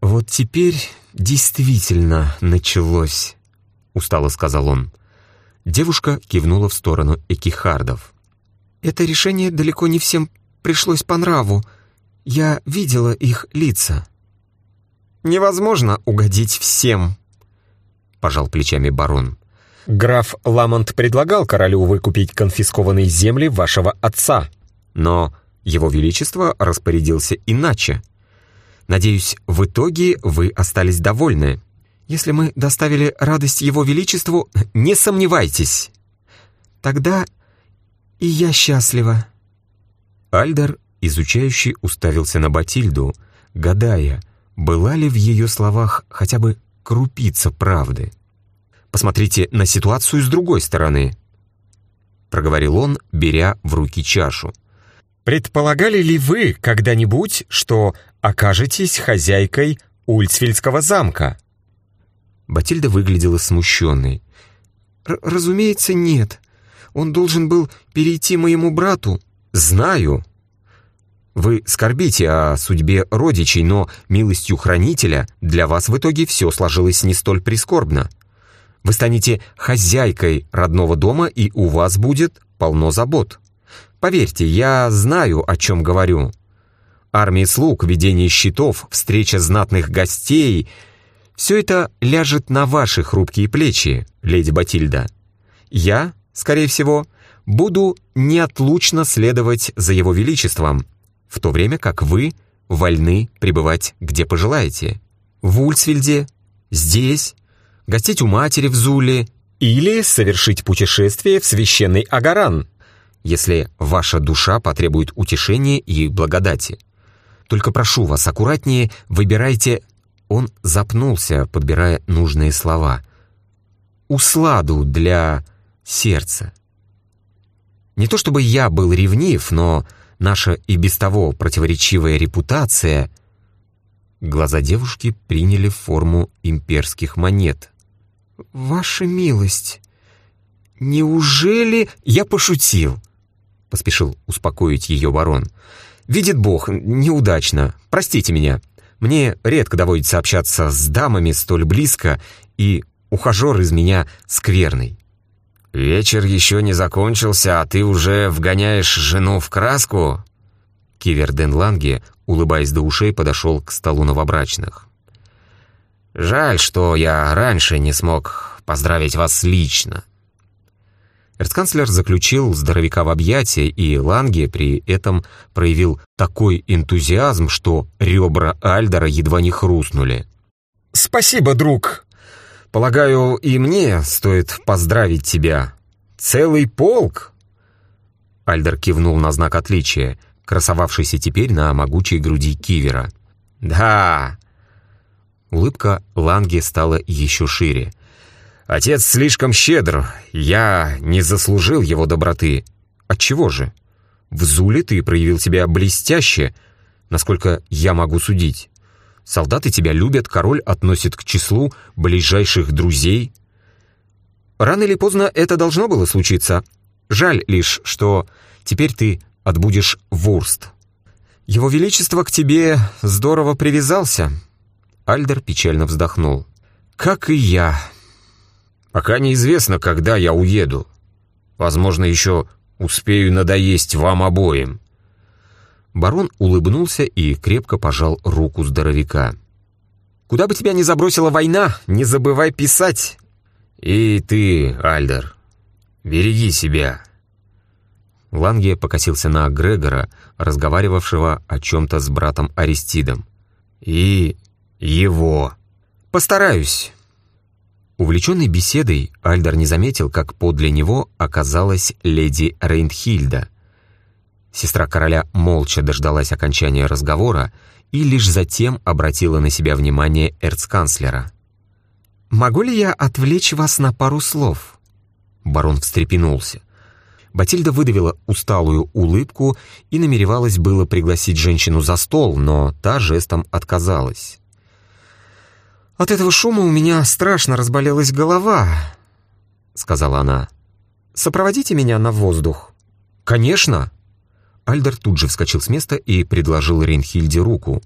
«Вот теперь действительно началось», — устало сказал он. Девушка кивнула в сторону Экихардов. Это решение далеко не всем пришлось по нраву. Я видела их лица». «Невозможно угодить всем», — пожал плечами барон. «Граф Ламонт предлагал королю выкупить конфискованные земли вашего отца, но его величество распорядился иначе. Надеюсь, в итоге вы остались довольны. Если мы доставили радость его величеству, не сомневайтесь. Тогда и я счастлива». Альдер, изучающий, уставился на Батильду, гадая, была ли в ее словах хотя бы крупица правды. «Посмотрите на ситуацию с другой стороны», — проговорил он, беря в руки чашу. «Предполагали ли вы когда-нибудь, что окажетесь хозяйкой Ульцфельдского замка?» Батильда выглядела смущенной. «Разумеется, нет. Он должен был перейти моему брату». «Знаю», вы скорбите о судьбе родичей, но милостью хранителя для вас в итоге все сложилось не столь прискорбно. Вы станете хозяйкой родного дома, и у вас будет полно забот. Поверьте, я знаю, о чем говорю. Армии слуг, ведение счетов, встреча знатных гостей — все это ляжет на ваши хрупкие плечи, леди Батильда. Я, скорее всего, буду неотлучно следовать за его величеством, в то время как вы вольны пребывать где пожелаете. В Ульсфельде, здесь, гостить у матери в Зуле или совершить путешествие в священный Агаран, если ваша душа потребует утешения и благодати. Только прошу вас, аккуратнее выбирайте... Он запнулся, подбирая нужные слова. «Усладу для сердца». Не то чтобы я был ревнив, но наша и без того противоречивая репутация... Глаза девушки приняли форму имперских монет. «Ваша милость, неужели...» «Я пошутил!» — поспешил успокоить ее барон. «Видит Бог, неудачно. Простите меня. Мне редко доводится общаться с дамами столь близко, и ухажер из меня скверный». «Вечер еще не закончился, а ты уже вгоняешь жену в краску?» Кивер Ден Ланге, улыбаясь до ушей, подошел к столу новобрачных. «Жаль, что я раньше не смог поздравить вас лично». Эрцканцлер заключил здоровяка в объятия, и Ланге при этом проявил такой энтузиазм, что ребра Альдера едва не хрустнули. «Спасибо, друг!» Полагаю, и мне стоит поздравить тебя. Целый полк?» Альдер кивнул на знак отличия, красовавшийся теперь на могучей груди кивера. «Да!» Улыбка Ланги стала еще шире. «Отец слишком щедр. Я не заслужил его доброты. Отчего же? В Зуле ты проявил себя блестяще, насколько я могу судить. Солдаты тебя любят, король относит к числу ближайших друзей. Рано или поздно это должно было случиться. Жаль лишь, что теперь ты отбудешь Вурст. Его Величество к тебе здорово привязался. Альдер печально вздохнул. Как и я. Пока неизвестно, когда я уеду. Возможно, еще успею надоесть вам обоим. Барон улыбнулся и крепко пожал руку здоровяка. «Куда бы тебя ни забросила война, не забывай писать!» «И ты, Альдер, береги себя!» Ланге покосился на Грегора, разговаривавшего о чем-то с братом Аристидом. «И его!» «Постараюсь!» Увлеченный беседой, Альдер не заметил, как подле него оказалась леди Рейнхильда — Сестра короля молча дождалась окончания разговора и лишь затем обратила на себя внимание эрцканцлера. «Могу ли я отвлечь вас на пару слов?» Барон встрепенулся. Батильда выдавила усталую улыбку и намеревалась было пригласить женщину за стол, но та жестом отказалась. «От этого шума у меня страшно разболелась голова», — сказала она. «Сопроводите меня на воздух». «Конечно», Альдер тут же вскочил с места и предложил Рейнхильде руку.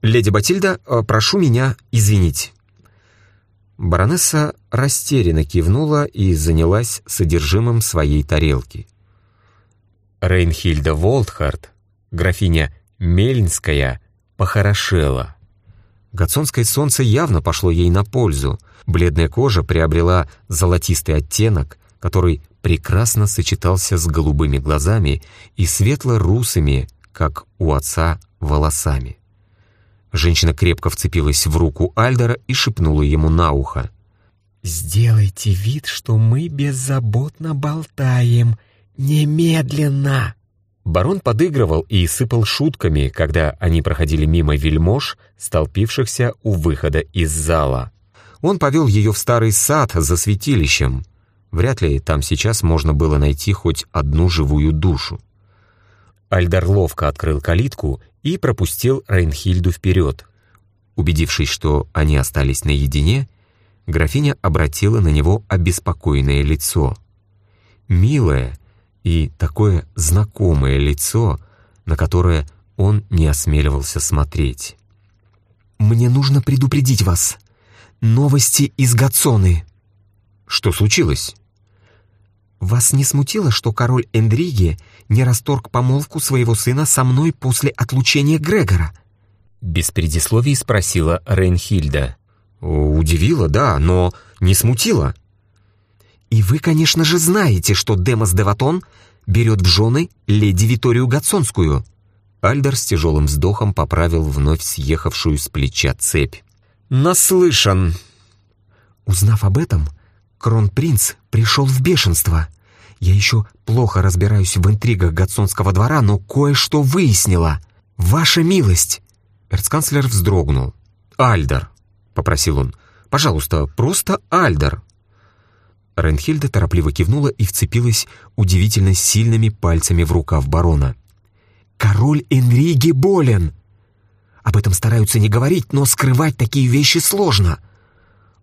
«Леди Батильда, э, прошу меня извинить». Баронесса растерянно кивнула и занялась содержимым своей тарелки. Рейнхильда Волтхард, графиня Мельнская, похорошела. Гацонское солнце явно пошло ей на пользу. Бледная кожа приобрела золотистый оттенок, который прекрасно сочетался с голубыми глазами и светло-русыми, как у отца, волосами. Женщина крепко вцепилась в руку Альдера и шепнула ему на ухо. «Сделайте вид, что мы беззаботно болтаем. Немедленно!» Барон подыгрывал и сыпал шутками, когда они проходили мимо вельмож, столпившихся у выхода из зала. Он повел ее в старый сад за святилищем. Вряд ли там сейчас можно было найти хоть одну живую душу. Альдар ловко открыл калитку и пропустил Рейнхильду вперед. Убедившись, что они остались наедине, графиня обратила на него обеспокоенное лицо. Милое и такое знакомое лицо, на которое он не осмеливался смотреть. «Мне нужно предупредить вас. Новости из Гацоны». «Что случилось?» «Вас не смутило, что король Эндриги не расторг помолвку своего сына со мной после отлучения Грегора?» Без предисловий спросила Рейнхильда. «Удивило, да, но не смутило». «И вы, конечно же, знаете, что Демос Деватон берет в жены леди Виторию Гатсонскую». Альдер с тяжелым вздохом поправил вновь съехавшую с плеча цепь. «Наслышан». Узнав об этом, Кронпринц пришел в бешенство. Я еще плохо разбираюсь в интригах Гатсонского двора, но кое-что выяснила. Ваша милость!» Эрцканцлер вздрогнул. «Альдер!» — попросил он. «Пожалуйста, просто Альдер!» Ренхильда торопливо кивнула и вцепилась удивительно сильными пальцами в рукав барона. «Король Энриги болен!» Об этом стараются не говорить, но скрывать такие вещи сложно.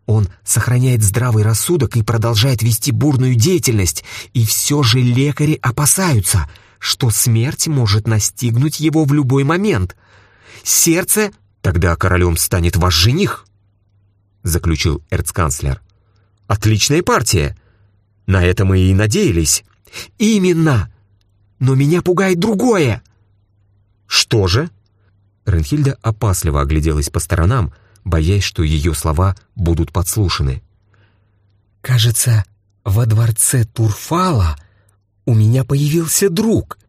Он сохраняет здравый рассудок и продолжает вести бурную деятельность, и все же лекари опасаются, что смерть может настигнуть его в любой момент. Сердце... «Тогда королем станет ваш жених», — заключил эрцканцлер. «Отличная партия. На это мы и надеялись». «Именно! Но меня пугает другое!» «Что же?» Ренхильда опасливо огляделась по сторонам, — боясь, что ее слова будут подслушаны. «Кажется, во дворце Турфала у меня появился друг».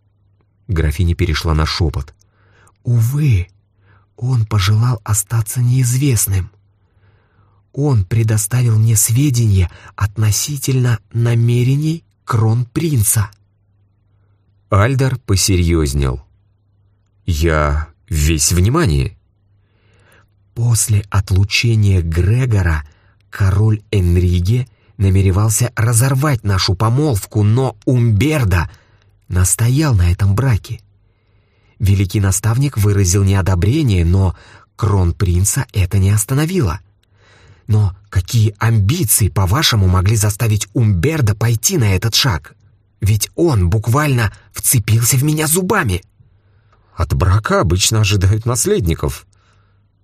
Графиня перешла на шепот. «Увы, он пожелал остаться неизвестным. Он предоставил мне сведения относительно намерений кронпринца». Альдар посерьезнел. «Я весь внимание». После отлучения Грегора король Энриге намеревался разорвать нашу помолвку, но Умберда настоял на этом браке. Великий наставник выразил неодобрение, но кронпринца это не остановило. Но какие амбиции, по-вашему, могли заставить Умберда пойти на этот шаг? Ведь он буквально вцепился в меня зубами. От брака обычно ожидают наследников,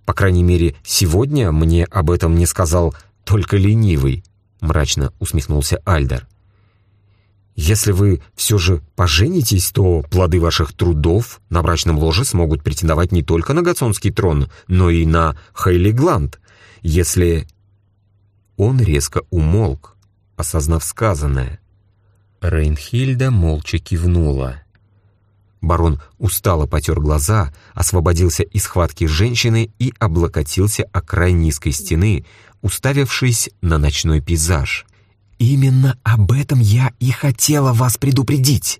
по крайней мере, сегодня мне об этом не сказал только ленивый», — мрачно усмехнулся Альдер. «Если вы все же поженитесь, то плоды ваших трудов на брачном ложе смогут претендовать не только на Гацонский трон, но и на Хейлигланд. Если...» Он резко умолк, осознав сказанное. Рейнхильда молча кивнула. Барон устало потер глаза, освободился из схватки женщины и облокотился о край низкой стены, уставившись на ночной пейзаж. «Именно об этом я и хотела вас предупредить.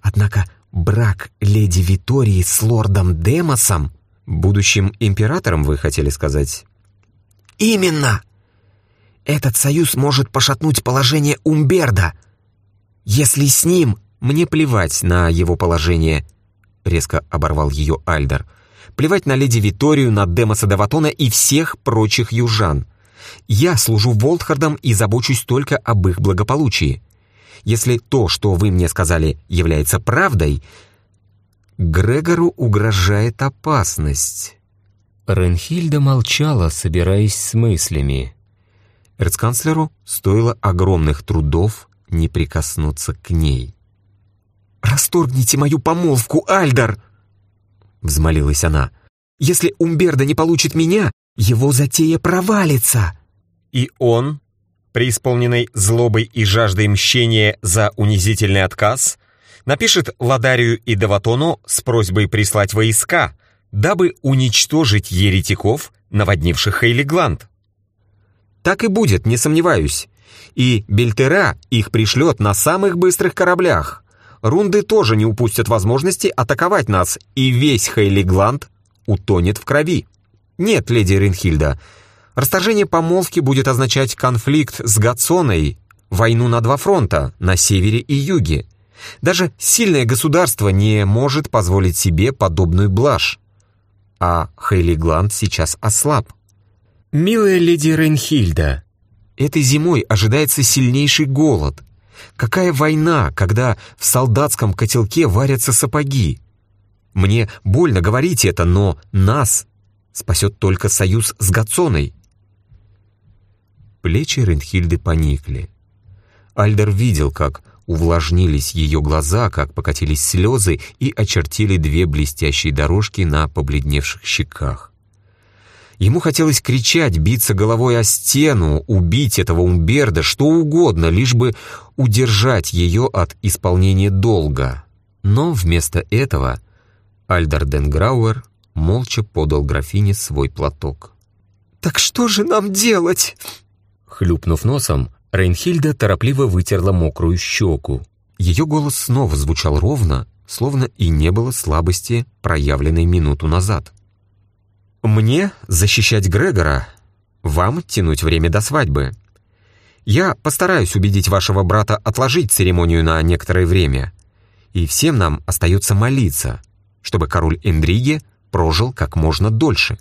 Однако брак леди Витории с лордом Демосом...» «Будущим императором, вы хотели сказать?» «Именно! Этот союз может пошатнуть положение Умберда. Если с ним «Мне плевать на его положение», — резко оборвал ее Альдер. «Плевать на леди Виторию, на Демоса Даватона и всех прочих южан. Я служу Волтхардам и забочусь только об их благополучии. Если то, что вы мне сказали, является правдой, Грегору угрожает опасность». Ренхильда молчала, собираясь с мыслями. Эрцканцлеру стоило огромных трудов не прикоснуться к ней. «Расторгните мою помолвку, Альдар!» Взмолилась она. «Если Умберда не получит меня, его затея провалится!» И он, преисполненный злобой и жаждой мщения за унизительный отказ, напишет Ладарию и Даватону с просьбой прислать войска, дабы уничтожить еретиков, наводнивших Хейлигланд. Так и будет, не сомневаюсь. И Бельтера их пришлет на самых быстрых кораблях. Рунды тоже не упустят возможности атаковать нас, и весь Хейлигланд утонет в крови. Нет, леди Ринхильда, расторжение помолвки будет означать конфликт с Гатсоной, войну на два фронта, на севере и юге. Даже сильное государство не может позволить себе подобную блажь. А Хейлигланд сейчас ослаб. «Милая леди Рейнхильда», этой зимой ожидается сильнейший голод. Какая война, когда в солдатском котелке варятся сапоги? Мне больно говорить это, но нас спасет только союз с Гацоной. Плечи Рейнхильды поникли. Альдер видел, как увлажнились ее глаза, как покатились слезы и очертили две блестящие дорожки на побледневших щеках. Ему хотелось кричать, биться головой о стену, убить этого Умберда, что угодно, лишь бы удержать ее от исполнения долга. Но вместо этого Альдер Денграуэр молча подал графине свой платок. «Так что же нам делать?» Хлюпнув носом, Рейнхильда торопливо вытерла мокрую щеку. Ее голос снова звучал ровно, словно и не было слабости, проявленной минуту назад. Мне защищать Грегора, вам тянуть время до свадьбы. Я постараюсь убедить вашего брата отложить церемонию на некоторое время. И всем нам остается молиться, чтобы король Эндриги прожил как можно дольше».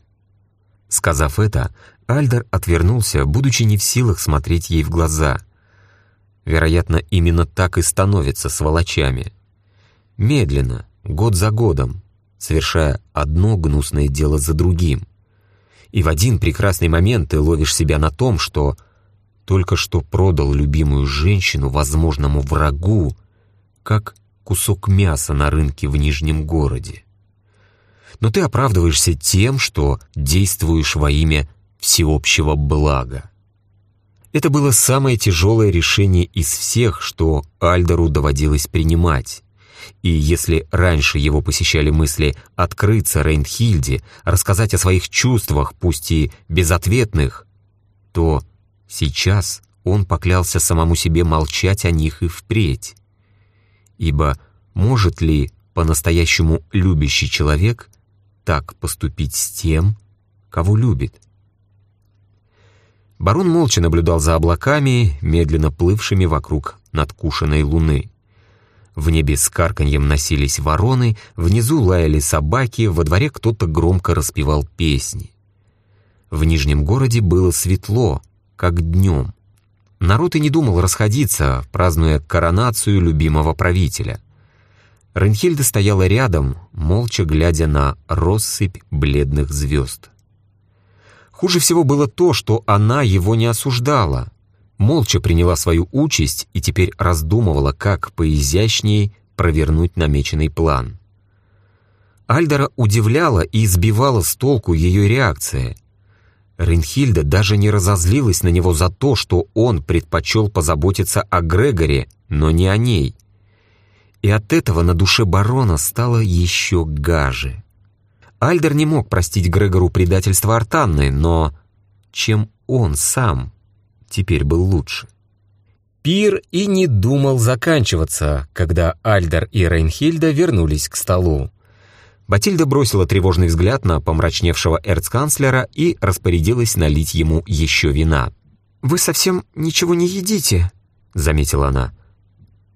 Сказав это, Альдер отвернулся, будучи не в силах смотреть ей в глаза. Вероятно, именно так и становится с волочами. Медленно, год за годом, совершая одно гнусное дело за другим. И в один прекрасный момент ты ловишь себя на том, что только что продал любимую женщину возможному врагу, как кусок мяса на рынке в Нижнем городе. Но ты оправдываешься тем, что действуешь во имя всеобщего блага. Это было самое тяжелое решение из всех, что Альдеру доводилось принимать. И если раньше его посещали мысли открыться Рейнхильде, рассказать о своих чувствах, пусть и безответных, то сейчас он поклялся самому себе молчать о них и впредь. Ибо может ли по-настоящему любящий человек так поступить с тем, кого любит? Барон молча наблюдал за облаками, медленно плывшими вокруг надкушенной луны. В небе с карканьем носились вороны, внизу лаяли собаки, во дворе кто-то громко распевал песни. В Нижнем городе было светло, как днем. Народ и не думал расходиться, празднуя коронацию любимого правителя. Ренхильда стояла рядом, молча глядя на россыпь бледных звезд. Хуже всего было то, что она его не осуждала — молча приняла свою участь и теперь раздумывала, как поизящнее провернуть намеченный план. Альдера удивляла и избивала с толку ее реакция. Рейнхильда даже не разозлилась на него за то, что он предпочел позаботиться о Грегоре, но не о ней. И от этого на душе барона стало еще гаже. Альдер не мог простить Грегору предательство Артанны, но чем он сам теперь был лучше. Пир и не думал заканчиваться, когда Альдер и Рейнхильда вернулись к столу. Батильда бросила тревожный взгляд на помрачневшего эрцканцлера и распорядилась налить ему еще вина. «Вы совсем ничего не едите», — заметила она.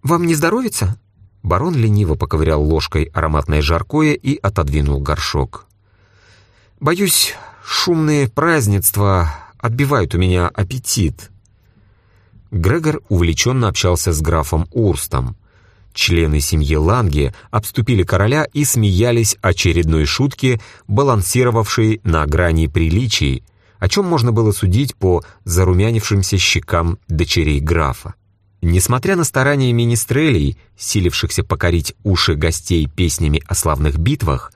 «Вам не здоровится?» Барон лениво поковырял ложкой ароматное жаркое и отодвинул горшок. «Боюсь, шумные празднества отбивают у меня аппетит». Грегор увлеченно общался с графом Урстом. Члены семьи Ланге обступили короля и смеялись очередной шутке, балансировавшей на грани приличий, о чем можно было судить по зарумянившимся щекам дочерей графа. Несмотря на старания министрелей, силившихся покорить уши гостей песнями о славных битвах,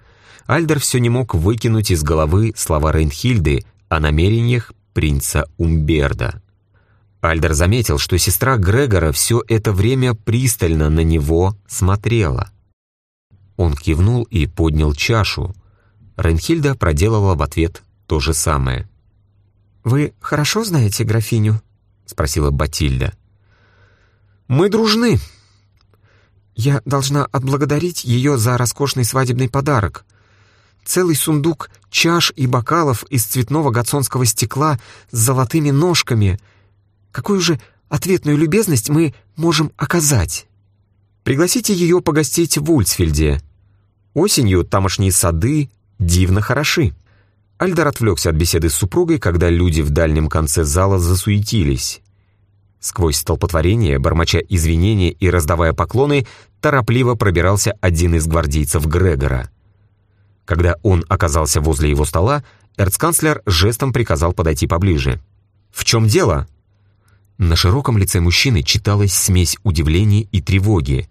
Альдер все не мог выкинуть из головы слова Рейнхильды о намерениях принца Умберда. Альдер заметил, что сестра Грегора все это время пристально на него смотрела. Он кивнул и поднял чашу. Рейнхильда проделала в ответ то же самое. «Вы хорошо знаете графиню?» — спросила Батильда. «Мы дружны». «Я должна отблагодарить ее за роскошный свадебный подарок. Целый сундук чаш и бокалов из цветного гацонского стекла с золотыми ножками. Какую же ответную любезность мы можем оказать?» «Пригласите ее погостить в Ульцфельде. Осенью тамошние сады дивно хороши». Альдар отвлекся от беседы с супругой, когда люди в дальнем конце зала засуетились. Сквозь столпотворение, бормоча извинения и раздавая поклоны, торопливо пробирался один из гвардейцев Грегора. Когда он оказался возле его стола, эрцканцлер жестом приказал подойти поближе. «В чем дело?» На широком лице мужчины читалась смесь удивления и тревоги.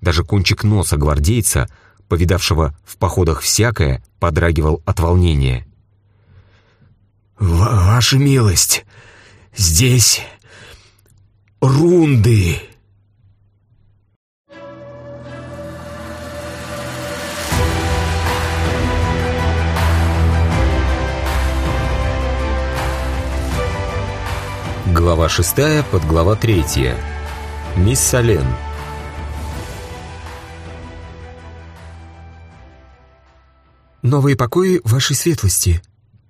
Даже кончик носа гвардейца, повидавшего в походах всякое, подрагивал от волнения. «Ваша милость, здесь рунды!» Глава шестая, подглава третья. Мисс Сален. «Новые покои вашей светлости»,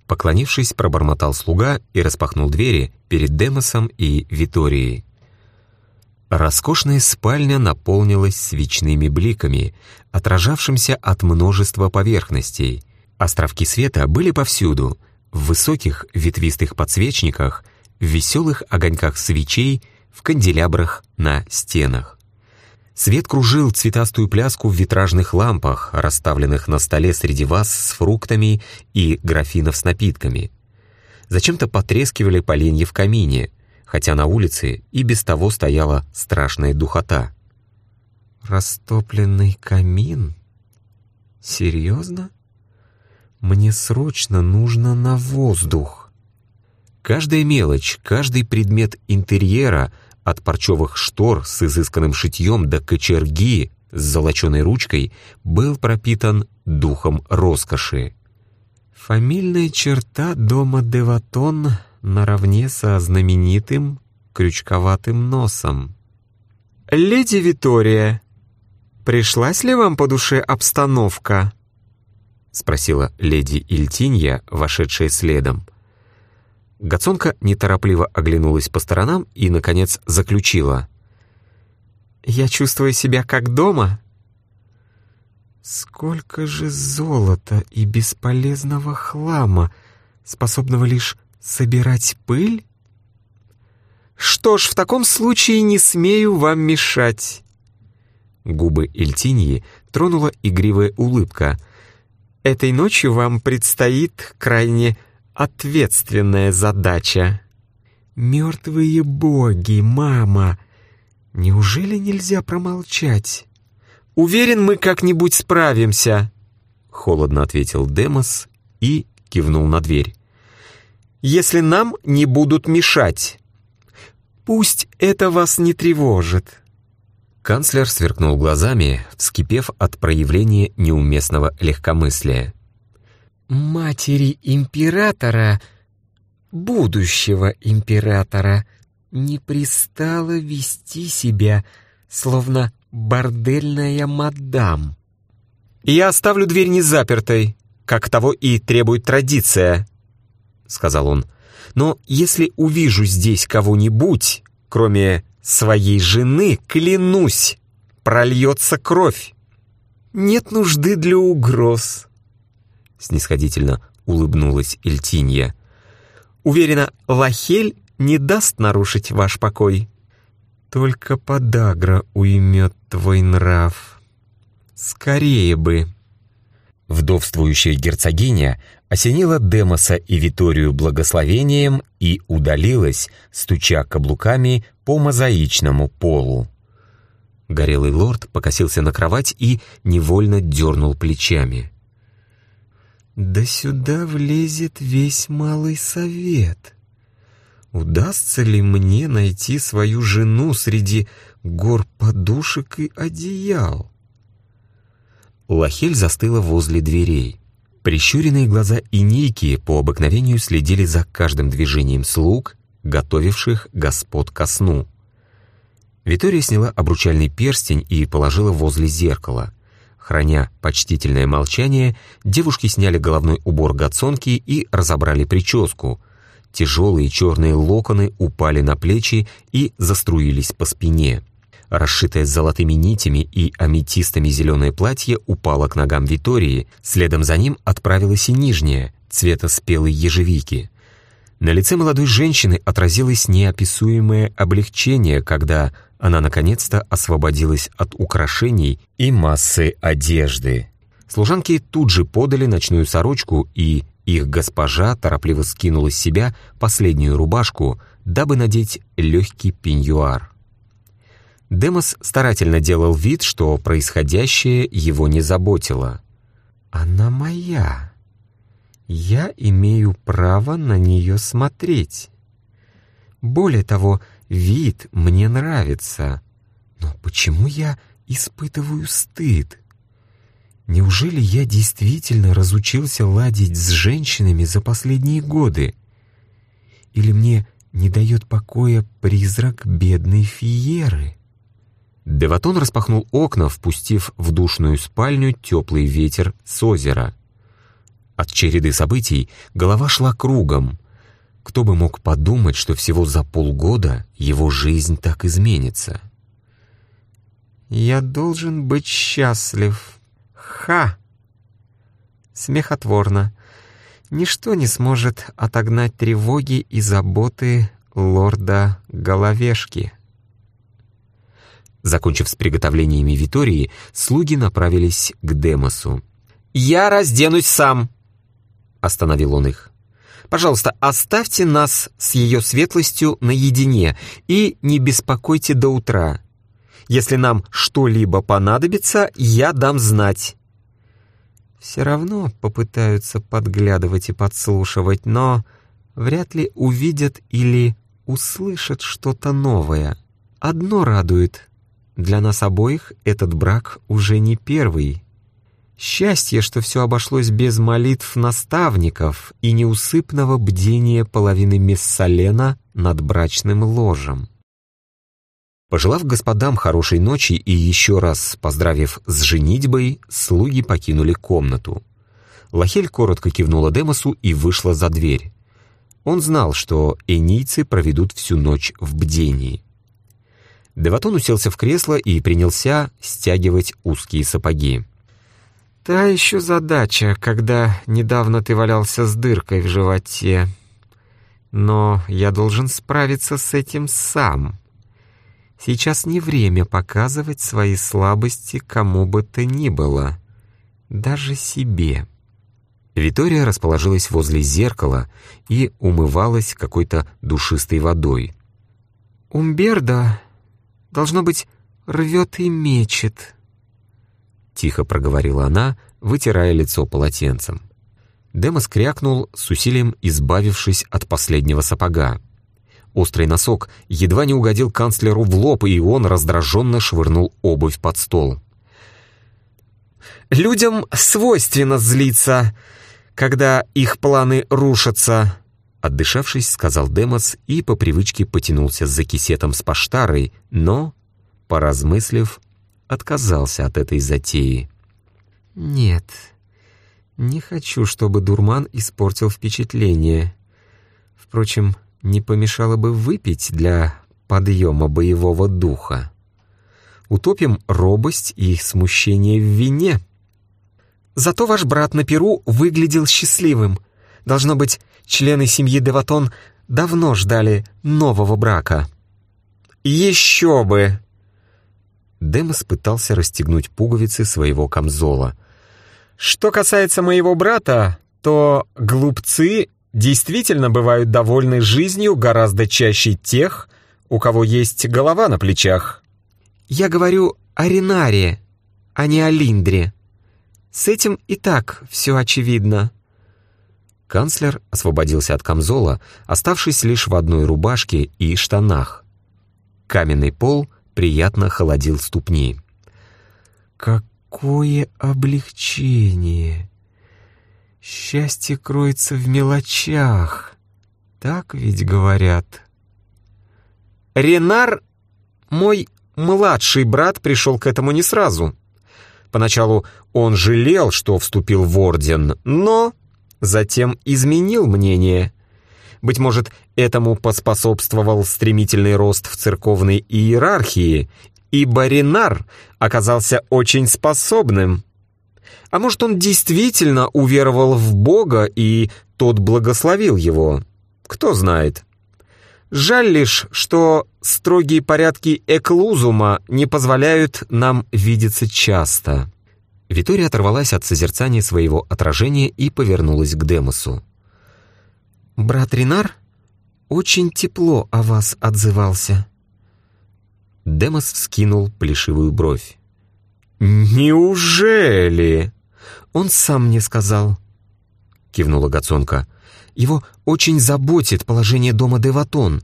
Поклонившись, пробормотал слуга и распахнул двери перед Демосом и Виторией. Роскошная спальня наполнилась свечными бликами, отражавшимся от множества поверхностей. Островки света были повсюду, в высоких ветвистых подсвечниках, в веселых огоньках свечей, в канделябрах на стенах. Свет кружил цветастую пляску в витражных лампах, расставленных на столе среди вас с фруктами и графинов с напитками. Зачем-то потрескивали поленья в камине, хотя на улице и без того стояла страшная духота. «Растопленный камин? Серьезно? Мне срочно нужно на воздух». Каждая мелочь, каждый предмет интерьера — от парчевых штор с изысканным шитьем до кочерги с золоченой ручкой был пропитан духом роскоши. Фамильная черта дома Деватон наравне со знаменитым крючковатым носом. «Леди Витория, пришлась ли вам по душе обстановка?» — спросила леди Ильтинья, вошедшая следом. Гацонка неторопливо оглянулась по сторонам и, наконец, заключила. «Я чувствую себя как дома». Сколько же золота и бесполезного хлама, способного лишь собирать пыль? Что ж, в таком случае не смею вам мешать. Губы Эльтиньи тронула игривая улыбка. Этой ночью вам предстоит крайне ответственная задача. Мертвые боги, мама! Неужели нельзя промолчать? Уверен, мы как-нибудь справимся. Холодно ответил Демос и кивнул на дверь. Если нам не будут мешать. Пусть это вас не тревожит. Канцлер сверкнул глазами, вскипев от проявления неуместного легкомыслия матери императора, будущего императора, не пристало вести себя, словно бордельная мадам. «Я оставлю дверь незапертой, как того и требует традиция», — сказал он. «Но если увижу здесь кого-нибудь, кроме своей жены, клянусь, прольется кровь». «Нет нужды для угроз», — снисходительно улыбнулась Эльтинья. «Уверена, Лахель не даст нарушить ваш покой. Только подагра уймет твой нрав. Скорее бы!» Вдовствующая герцогиня осенила Демоса и Виторию благословением и удалилась, стуча каблуками по мозаичному полу. Горелый лорд покосился на кровать и невольно дернул плечами. «Да сюда влезет весь малый совет. Удастся ли мне найти свою жену среди гор подушек и одеял?» Лахель застыла возле дверей. Прищуренные глаза и Ники по обыкновению следили за каждым движением слуг, готовивших господ ко сну. Витория сняла обручальный перстень и положила возле зеркала. Храня почтительное молчание, девушки сняли головной убор гацонки и разобрали прическу. Тяжелые черные локоны упали на плечи и заструились по спине. Расшитое золотыми нитями и аметистами зеленое платье упало к ногам Витории, следом за ним отправилась и нижняя, цвета спелой ежевики. На лице молодой женщины отразилось неописуемое облегчение, когда она наконец-то освободилась от украшений и массы одежды. Служанки тут же подали ночную сорочку, и их госпожа торопливо скинула с себя последнюю рубашку, дабы надеть легкий пеньюар. Демос старательно делал вид, что происходящее его не заботило. «Она моя. Я имею право на нее смотреть. Более того, вид мне нравится. Но почему я испытываю стыд? Неужели я действительно разучился ладить с женщинами за последние годы? Или мне не дает покоя призрак бедной Фиеры?» Деватон распахнул окна, впустив в душную спальню теплый ветер с озера. От череды событий голова шла кругом. Кто бы мог подумать, что всего за полгода его жизнь так изменится? «Я должен быть счастлив. Ха!» Смехотворно. Ничто не сможет отогнать тревоги и заботы лорда Головешки. Закончив с приготовлениями Витории, слуги направились к Демосу. «Я разденусь сам!» Остановил он их. «Пожалуйста, оставьте нас с ее светлостью наедине и не беспокойте до утра. Если нам что-либо понадобится, я дам знать». Все равно попытаются подглядывать и подслушивать, но вряд ли увидят или услышат что-то новое. Одно радует. Для нас обоих этот брак уже не первый. Счастье, что все обошлось без молитв наставников и неусыпного бдения половины Мессалена над брачным ложем. Пожелав господам хорошей ночи и еще раз поздравив с женитьбой, слуги покинули комнату. Лахель коротко кивнула Демосу и вышла за дверь. Он знал, что энийцы проведут всю ночь в бдении. Деватон уселся в кресло и принялся стягивать узкие сапоги. «Та еще задача, когда недавно ты валялся с дыркой в животе. Но я должен справиться с этим сам. Сейчас не время показывать свои слабости кому бы то ни было, даже себе». Витория расположилась возле зеркала и умывалась какой-то душистой водой. «Умберда Должно быть, рвет и мечет. Тихо проговорила она, вытирая лицо полотенцем. Демос крякнул, с усилием избавившись от последнего сапога. Острый носок едва не угодил канцлеру в лоб, и он раздраженно швырнул обувь под стол. «Людям свойственно злиться, когда их планы рушатся», Отдышавшись, сказал Демос и по привычке потянулся за кисетом с поштарой, но, поразмыслив, отказался от этой затеи. «Нет, не хочу, чтобы дурман испортил впечатление. Впрочем, не помешало бы выпить для подъема боевого духа. Утопим робость и смущение в вине». «Зато ваш брат на Перу выглядел счастливым. Должно быть, члены семьи Деватон давно ждали нового брака. «Еще бы!» Демос пытался расстегнуть пуговицы своего камзола. Что касается моего брата, то глупцы действительно бывают довольны жизнью гораздо чаще тех, у кого есть голова на плечах. Я говорю о Ренаре, а не о Линдре. С этим и так все очевидно. Канцлер освободился от камзола, оставшись лишь в одной рубашке и штанах. Каменный пол приятно холодил ступни. «Какое облегчение! Счастье кроется в мелочах, так ведь говорят?» Ренар, мой младший брат, пришел к этому не сразу. Поначалу он жалел, что вступил в орден, но затем изменил мнение. Быть может, этому поспособствовал стремительный рост в церковной иерархии, и Баринар оказался очень способным. А может, он действительно уверовал в Бога, и тот благословил его? Кто знает. Жаль лишь, что строгие порядки эклузума не позволяют нам видеться часто. Витория оторвалась от созерцания своего отражения и повернулась к Демосу. «Брат Ринар очень тепло о вас отзывался». Демос вскинул плешивую бровь. «Неужели?» «Он сам мне сказал», — кивнула Гацонка. «Его очень заботит положение дома Деватон.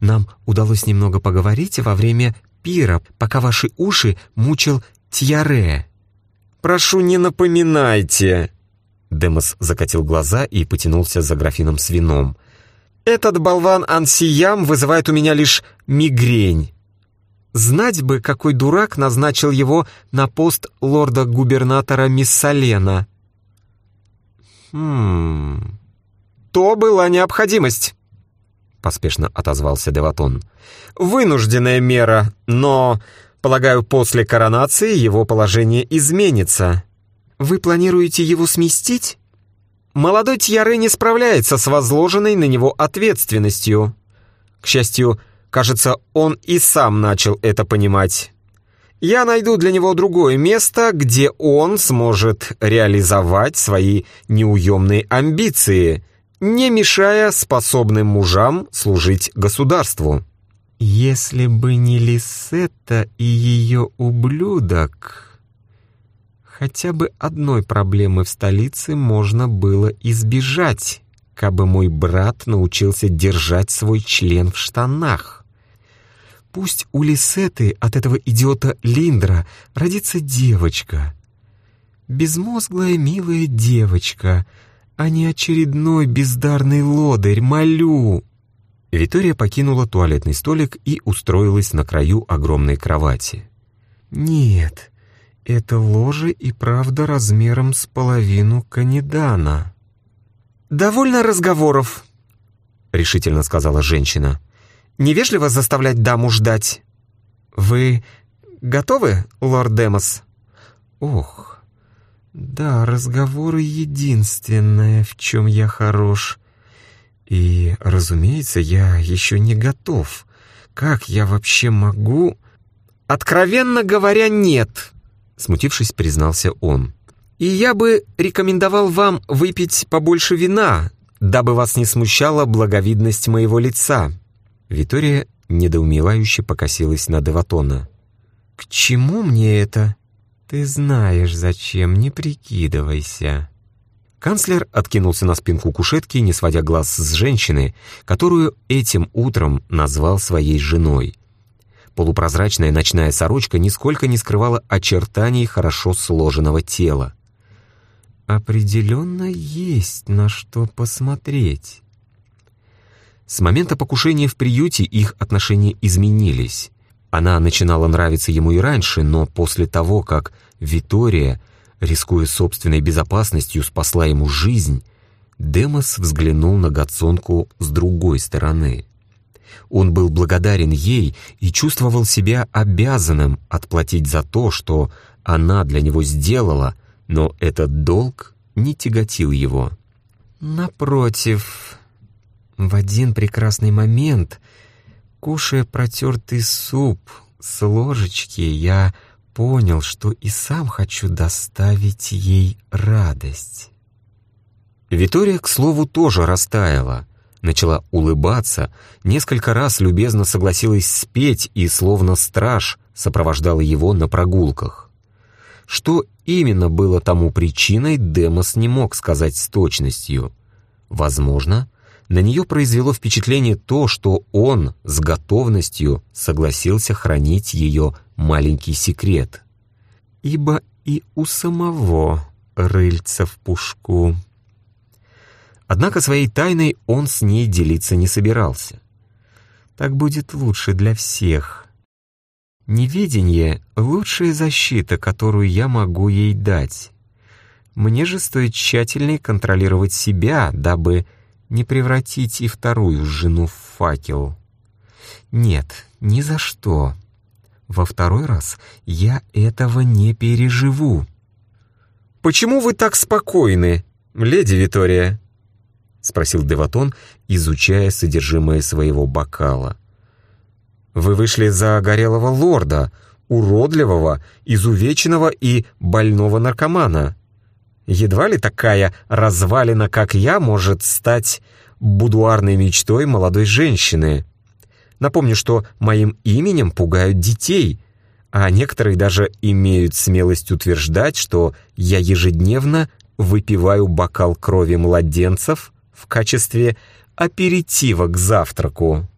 Нам удалось немного поговорить во время пира, пока ваши уши мучил Тьяре». «Прошу, не напоминайте!» Демос закатил глаза и потянулся за графином с вином. «Этот болван Ансиям вызывает у меня лишь мигрень. Знать бы, какой дурак назначил его на пост лорда-губернатора Миссалена». «Хм... То была необходимость», — поспешно отозвался Деватон. «Вынужденная мера, но Полагаю, после коронации его положение изменится. Вы планируете его сместить? Молодой Тьяре не справляется с возложенной на него ответственностью. К счастью, кажется, он и сам начал это понимать. Я найду для него другое место, где он сможет реализовать свои неуемные амбиции, не мешая способным мужам служить государству. Если бы не Лисетта и ее ублюдок... Хотя бы одной проблемы в столице можно было избежать, кабы мой брат научился держать свой член в штанах. Пусть у Лисеты от этого идиота Линдра родится девочка. Безмозглая милая девочка, а не очередной бездарный лодырь, молю. Витория покинула туалетный столик и устроилась на краю огромной кровати. «Нет, это ложе и правда размером с половину канедана». «Довольно разговоров», — решительно сказала женщина. «Невежливо заставлять даму ждать. Вы готовы, лорд Демос?» «Ох, да, разговоры единственное, в чем я хорош. И, разумеется, я еще не готов. Как я вообще могу... Откровенно говоря, нет, смутившись, признался он. И я бы рекомендовал вам выпить побольше вина, дабы вас не смущала благовидность моего лица. Витория недоумевающе покосилась на Деватона. «К чему мне это?» «Ты знаешь, зачем, не прикидывайся». Канцлер откинулся на спинку кушетки, не сводя глаз с женщины, которую этим утром назвал своей женой. Полупрозрачная ночная сорочка нисколько не скрывала очертаний хорошо сложенного тела. «Определенно есть на что посмотреть». С момента покушения в приюте их отношения изменились. Она начинала нравиться ему и раньше, но после того, как Витория рискуя собственной безопасностью, спасла ему жизнь, Демос взглянул на Гацонку с другой стороны. Он был благодарен ей и чувствовал себя обязанным отплатить за то, что она для него сделала, но этот долг не тяготил его. Напротив, в один прекрасный момент, кушая протертый суп с ложечки, я понял, что и сам хочу доставить ей радость. Витория, к слову, тоже растаяла. Начала улыбаться, несколько раз любезно согласилась спеть и, словно страж, сопровождала его на прогулках. Что именно было тому причиной, Демос не мог сказать с точностью. Возможно, на нее произвело впечатление то, что он с готовностью согласился хранить ее маленький секрет. Ибо и у самого рыльца в пушку. Однако своей тайной он с ней делиться не собирался. Так будет лучше для всех. Невидение — лучшая защита, которую я могу ей дать. Мне же стоит тщательнее контролировать себя, дабы не превратить и вторую жену в факел. Нет, ни за что. Во второй раз я этого не переживу. «Почему вы так спокойны, леди Витория?» — спросил Деватон, изучая содержимое своего бокала. «Вы вышли за горелого лорда, уродливого, изувеченного и больного наркомана. Едва ли такая развалина, как я, может стать будуарной мечтой молодой женщины. Напомню, что моим именем пугают детей, а некоторые даже имеют смелость утверждать, что я ежедневно выпиваю бокал крови младенцев в качестве аперитива к завтраку.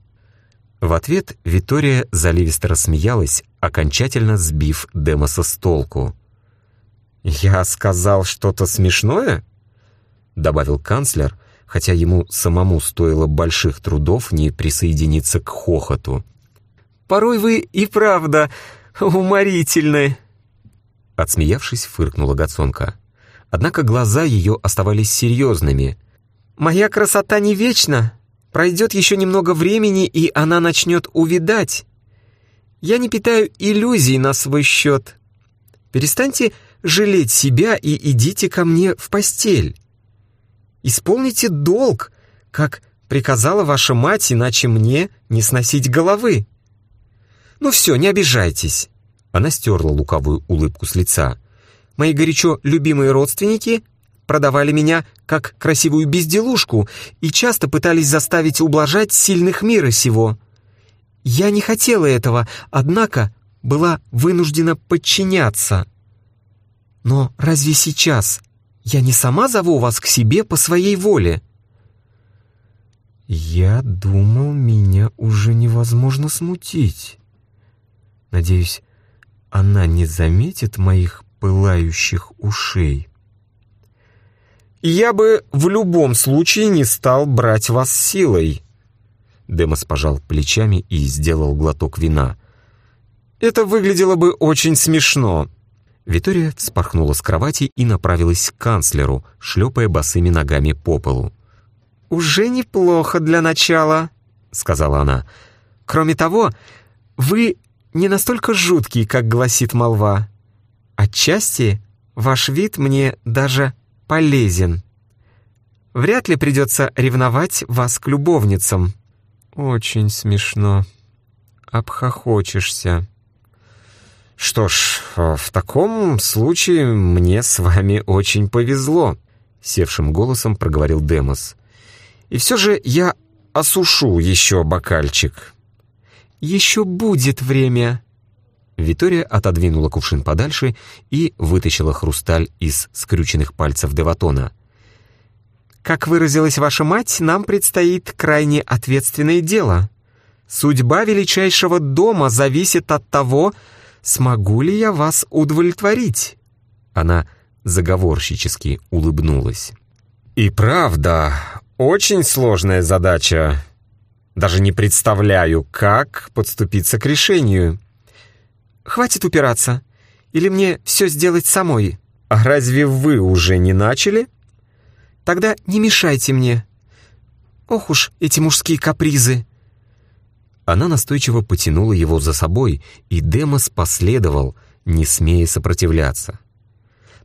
В ответ Витория заливисто рассмеялась, окончательно сбив Демоса с толку. «Я сказал что-то смешное?» — добавил канцлер, хотя ему самому стоило больших трудов не присоединиться к хохоту. «Порой вы и правда уморительны!» Отсмеявшись, фыркнула Гацонка. Однако глаза ее оставались серьезными. «Моя красота не вечна. Пройдет еще немного времени, и она начнет увидать. Я не питаю иллюзий на свой счет. Перестаньте жалеть себя и идите ко мне в постель. Исполните долг, как приказала ваша мать, иначе мне не сносить головы. Ну все, не обижайтесь. Она стерла лукавую улыбку с лица. Мои горячо любимые родственники продавали меня как красивую безделушку и часто пытались заставить ублажать сильных мира сего. Я не хотела этого, однако была вынуждена подчиняться. Но разве сейчас я не сама зову вас к себе по своей воле?» «Я думал, меня уже невозможно смутить. Надеюсь, она не заметит моих пылающих ушей». «Я бы в любом случае не стал брать вас силой». Демос пожал плечами и сделал глоток вина. «Это выглядело бы очень смешно. Витория вспорхнула с кровати и направилась к канцлеру, шлепая босыми ногами по полу. «Уже неплохо для начала», — сказала она. «Кроме того, вы не настолько жуткий, как гласит молва. Отчасти ваш вид мне даже полезен. Вряд ли придется ревновать вас к любовницам». «Очень смешно. Обхохочешься». «Что ж, в таком случае мне с вами очень повезло», — севшим голосом проговорил Демос. «И все же я осушу еще бокальчик». «Еще будет время». Витория отодвинула кувшин подальше и вытащила хрусталь из скрюченных пальцев Деватона. «Как выразилась ваша мать, нам предстоит крайне ответственное дело. Судьба величайшего дома зависит от того, смогу ли я вас удовлетворить?» Она заговорщически улыбнулась. «И правда, очень сложная задача. Даже не представляю, как подступиться к решению. Хватит упираться. Или мне все сделать самой? А разве вы уже не начали? Тогда не мешайте мне. Ох уж эти мужские капризы!» Она настойчиво потянула его за собой, и Демос последовал, не смея сопротивляться.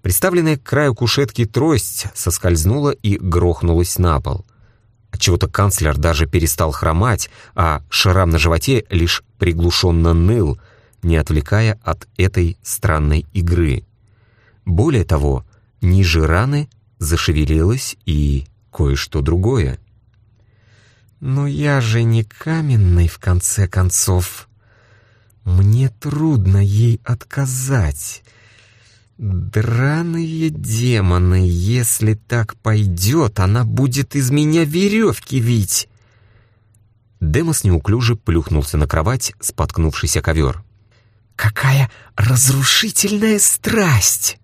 Приставленная к краю кушетки трость соскользнула и грохнулась на пол. Отчего-то канцлер даже перестал хромать, а шрам на животе лишь приглушенно ныл, не отвлекая от этой странной игры. Более того, ниже раны зашевелилось и кое-что другое. «Но я же не каменный, в конце концов. Мне трудно ей отказать. Драные демоны, если так пойдет, она будет из меня веревки вить». Демос неуклюже плюхнулся на кровать, споткнувшись о ковер. «Какая разрушительная страсть!»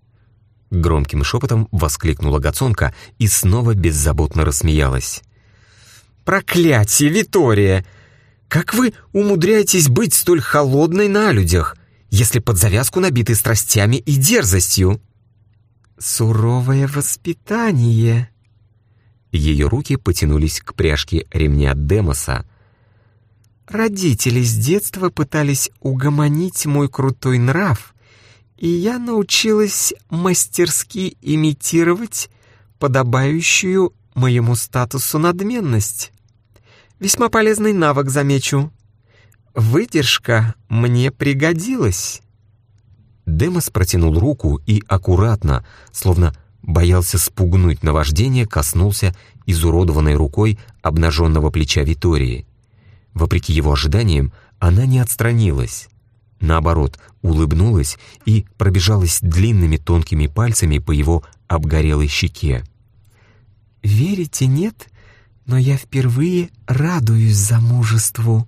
Громким шепотом воскликнула Гацонка и снова беззаботно рассмеялась. «Проклятие, Витория! Как вы умудряетесь быть столь холодной на людях, если под завязку набиты страстями и дерзостью?» «Суровое воспитание!» Ее руки потянулись к пряжке ремня Демоса. «Родители с детства пытались угомонить мой крутой нрав, и я научилась мастерски имитировать подобающую моему статусу надменность. Весьма полезный навык, замечу. Выдержка мне пригодилась». Демос протянул руку и аккуратно, словно боялся спугнуть наваждение, коснулся изуродованной рукой обнаженного плеча Витории. Вопреки его ожиданиям, она не отстранилась. Наоборот, улыбнулась и пробежалась длинными тонкими пальцами по его обгорелой щеке. «Верите, нет? Но я впервые радуюсь замужеству».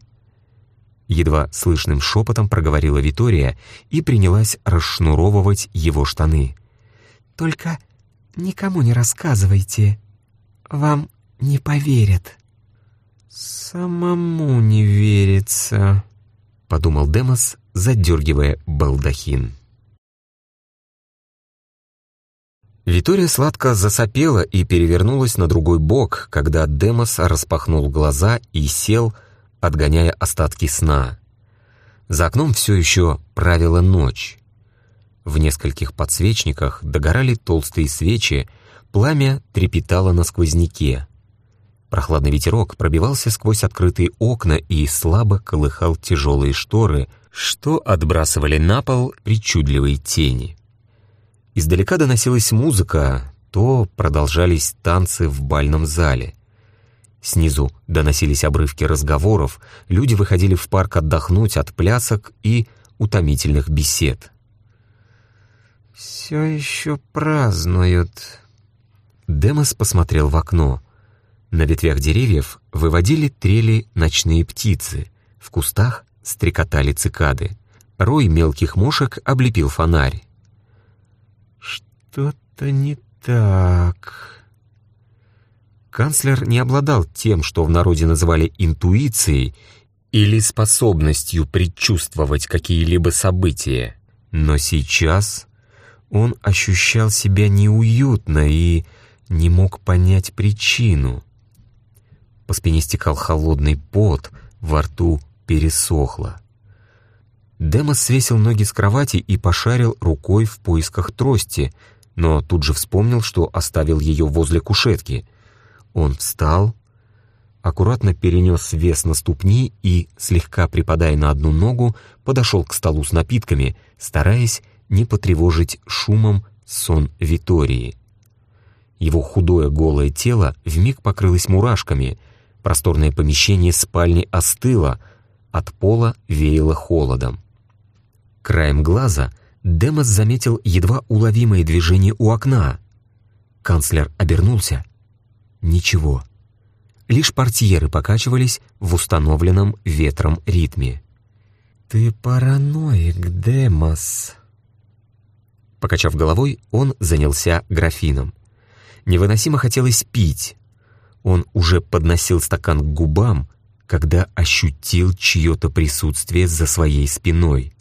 Едва слышным шепотом проговорила Витория и принялась расшнуровывать его штаны. «Только никому не рассказывайте. Вам не поверят». «Самому не верится», — подумал Демос, задергивая балдахин. Витория сладко засопела и перевернулась на другой бок, когда Демос распахнул глаза и сел, отгоняя остатки сна. За окном все еще правила ночь. В нескольких подсвечниках догорали толстые свечи, пламя трепетало на сквозняке. Прохладный ветерок пробивался сквозь открытые окна и слабо колыхал тяжелые шторы, что отбрасывали на пол причудливые тени. Издалека доносилась музыка, то продолжались танцы в бальном зале. Снизу доносились обрывки разговоров, люди выходили в парк отдохнуть от плясок и утомительных бесед. «Все еще празднуют». Демос посмотрел в окно. На ветвях деревьев выводили трели ночные птицы, в кустах стрекотали цикады. Рой мелких мушек облепил фонарь. «Что-то не так...» Канцлер не обладал тем, что в народе называли интуицией или способностью предчувствовать какие-либо события. Но сейчас он ощущал себя неуютно и не мог понять причину. По спине стекал холодный пот, во рту пересохло. Демос свесил ноги с кровати и пошарил рукой в поисках трости, но тут же вспомнил, что оставил ее возле кушетки. Он встал, аккуратно перенес вес на ступни и, слегка припадая на одну ногу, подошел к столу с напитками, стараясь не потревожить шумом сон Витории. Его худое голое тело вмиг покрылось мурашками, Просторное помещение спальни остыло, от пола веяло холодом. Краем глаза Демос заметил едва уловимое движение у окна. Канцлер обернулся. Ничего. Лишь портьеры покачивались в установленном ветром ритме. «Ты параноик, Демос!» Покачав головой, он занялся графином. Невыносимо хотелось пить, он уже подносил стакан к губам, когда ощутил чье-то присутствие за своей спиной.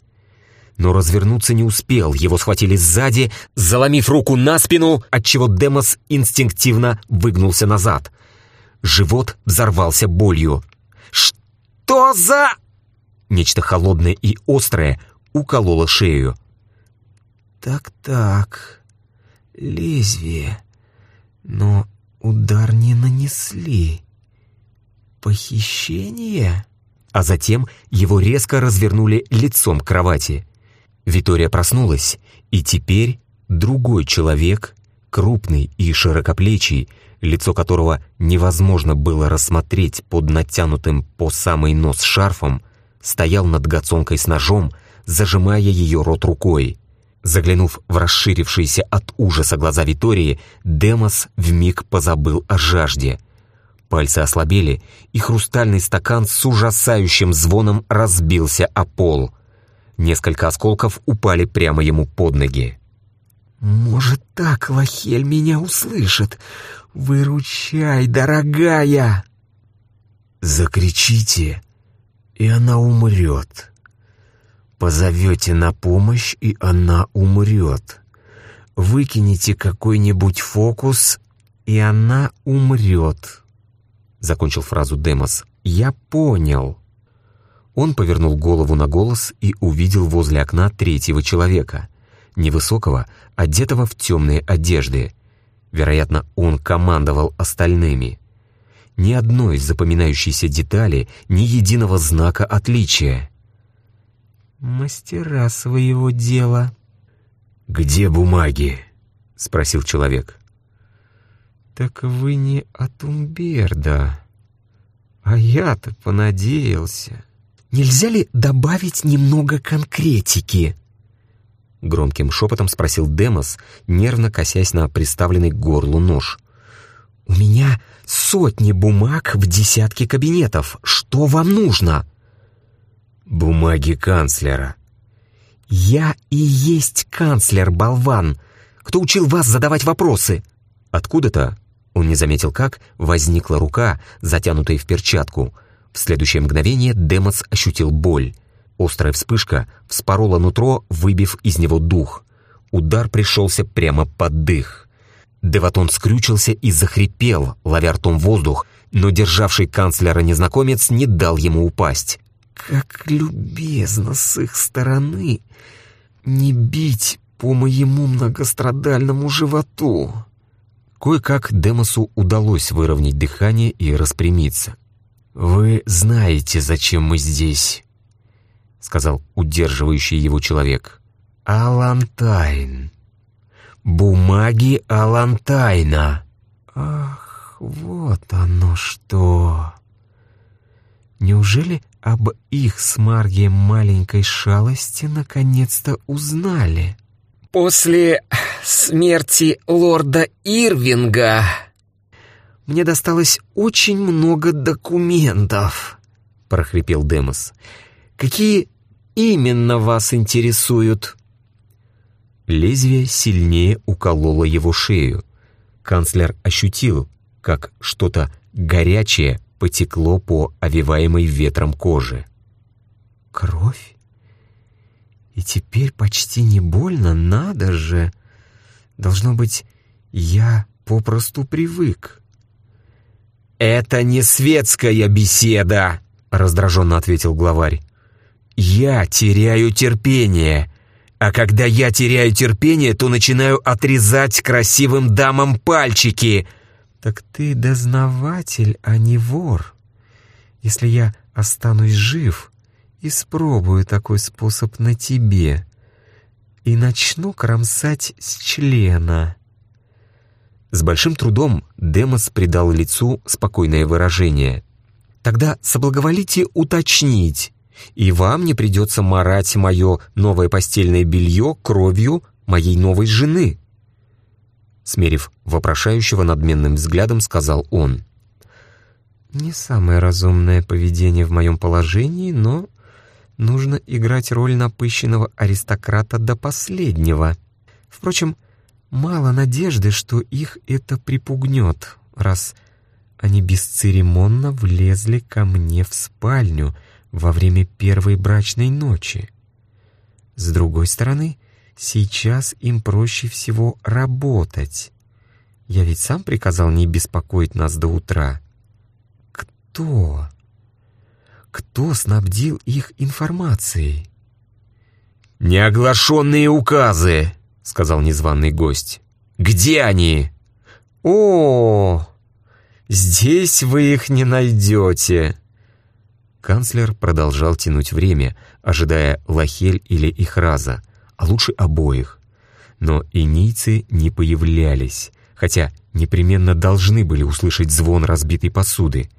Но развернуться не успел, его схватили сзади, заломив руку на спину, отчего Демос инстинктивно выгнулся назад. Живот взорвался болью. «Что за...» Нечто холодное и острое укололо шею. «Так-так, лезвие. Но Удар не нанесли. Похищение? а затем его резко развернули лицом к кровати. Витория проснулась, и теперь другой человек, крупный и широкоплечий, лицо которого невозможно было рассмотреть под натянутым по самый нос шарфом, стоял над Гацонкой с ножом, зажимая ее рот рукой. Заглянув в расширившиеся от ужаса глаза Витории, Демос вмиг позабыл о жажде. Пальцы ослабели, и хрустальный стакан с ужасающим звоном разбился о пол. Несколько осколков упали прямо ему под ноги. «Может, так Лохель меня услышит? Выручай, дорогая!» «Закричите, и она умрет. Позовете на помощь, и она умрет. Выкинете какой-нибудь фокус, и она умрет», — закончил фразу Демос. «Я понял». Он повернул голову на голос и увидел возле окна третьего человека, невысокого, одетого в темные одежды. Вероятно, он командовал остальными. Ни одной запоминающейся детали, ни единого знака отличия. «Мастера своего дела». «Где бумаги?» — спросил человек. «Так вы не от Умберда. А я-то понадеялся. Нельзя ли добавить немного конкретики?» Громким шепотом спросил Демос, нервно косясь на приставленный к горлу нож. «У меня сотни бумаг в десятке кабинетов. Что вам нужно?» «Бумаги канцлера». «Я и есть канцлер, болван. Кто учил вас задавать вопросы?» Откуда-то, он не заметил как, возникла рука, затянутая в перчатку. В следующее мгновение Демос ощутил боль. Острая вспышка вспорола нутро, выбив из него дух. Удар пришелся прямо под дых. Деватон скрючился и захрипел, ловя ртом воздух, но державший канцлера незнакомец не дал ему упасть. «Как любезно с их стороны не бить по моему многострадальному животу!» Кое-как Демосу удалось выровнять дыхание и распрямиться. «Вы знаете, зачем мы здесь?» — сказал удерживающий его человек. «Алантайн. Бумаги Алантайна». «Ах, вот оно что!» Неужели об их с Маргием маленькой шалости наконец-то узнали? «После смерти лорда Ирвинга мне досталось очень много документов», — прохрипел Демос. «Какие именно вас интересуют?» Лезвие сильнее укололо его шею. Канцлер ощутил, как что-то горячее потекло по овиваемой ветром коже. «Кровь? И теперь почти не больно, надо же! Должно быть, я попросту привык». «Это не светская беседа!» — раздраженно ответил главарь. «Я теряю терпение, а когда я теряю терпение, то начинаю отрезать красивым дамам пальчики!» «Так ты дознаватель, а не вор. Если я останусь жив, испробую такой способ на тебе и начну кромсать с члена». С большим трудом Демос придал лицу спокойное выражение. «Тогда соблаговолите уточнить, и вам не придется марать мое новое постельное белье кровью моей новой жены». Смерив вопрошающего надменным взглядом, сказал он. «Не самое разумное поведение в моем положении, но нужно играть роль напыщенного аристократа до последнего. Впрочем, мало надежды, что их это припугнет, раз они бесцеремонно влезли ко мне в спальню во время первой брачной ночи. С другой стороны, Сейчас им проще всего работать. Я ведь сам приказал не беспокоить нас до утра. Кто? Кто снабдил их информацией? «Неоглашенные указы», — сказал незваный гость. «Где они?» «О, здесь вы их не найдете». Канцлер продолжал тянуть время, ожидая Лахель или Ихраза, а лучше обоих. Но инийцы не появлялись, хотя непременно должны были услышать звон разбитой посуды.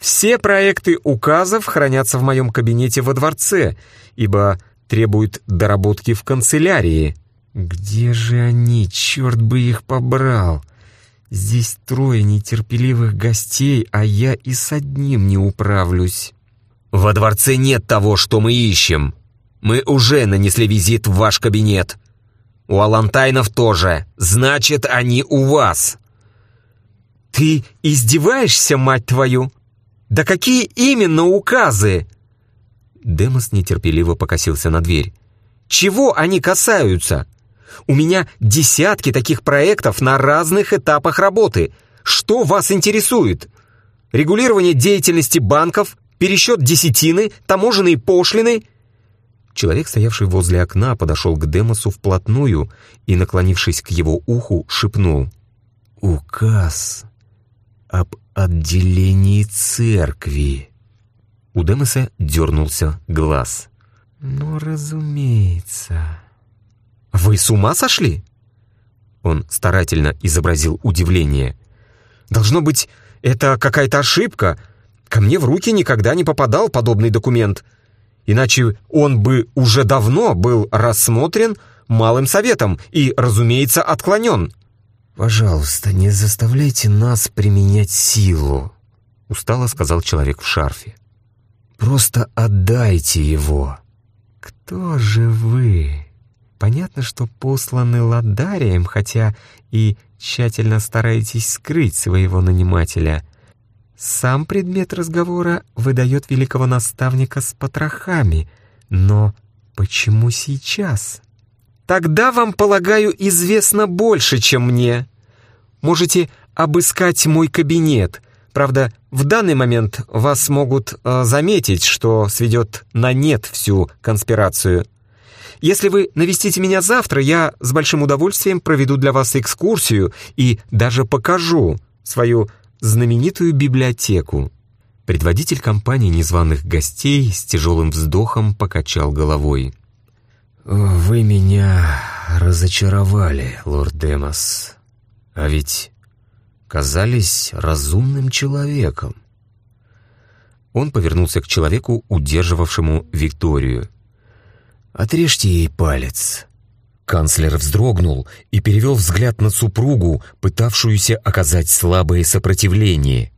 «Все проекты указов хранятся в моем кабинете во дворце, ибо требуют доработки в канцелярии». «Где же они, черт бы их побрал? Здесь трое нетерпеливых гостей, а я и с одним не управлюсь». «Во дворце нет того, что мы ищем. Мы уже нанесли визит в ваш кабинет. У Алантайнов тоже. Значит, они у вас». «Ты издеваешься, мать твою? Да какие именно указы?» Демос нетерпеливо покосился на дверь. «Чего они касаются? У меня десятки таких проектов на разных этапах работы. Что вас интересует? Регулирование деятельности банков, пересчет десятины, таможенные пошлины?» Человек, стоявший возле окна, подошел к Демосу вплотную и, наклонившись к его уху, шепнул. «Указ об отделении церкви». У Демоса дернулся глаз. «Ну, разумеется». «Вы с ума сошли?» Он старательно изобразил удивление. «Должно быть, это какая-то ошибка. Ко мне в руки никогда не попадал подобный документ. Иначе он бы уже давно был рассмотрен малым советом и, разумеется, отклонен». «Пожалуйста, не заставляйте нас применять силу», — устало сказал человек в шарфе. «Просто отдайте его». «Кто же вы?» Понятно, что посланы Ладарием, хотя и тщательно стараетесь скрыть своего нанимателя. Сам предмет разговора выдает великого наставника с потрохами. Но почему сейчас? Тогда вам, полагаю, известно больше, чем мне. Можете обыскать мой кабинет. Правда, в данный момент вас могут э, заметить, что сведет на нет всю конспирацию. Если вы навестите меня завтра, я с большим удовольствием проведу для вас экскурсию и даже покажу свою знаменитую библиотеку». Предводитель компании незваных гостей с тяжелым вздохом покачал головой. «Вы меня разочаровали, лорд Демос. А ведь казались разумным человеком». Он повернулся к человеку, удерживавшему Викторию. Отрежьте ей палец». Канцлер вздрогнул и перевел взгляд на супругу, пытавшуюся оказать слабое сопротивление.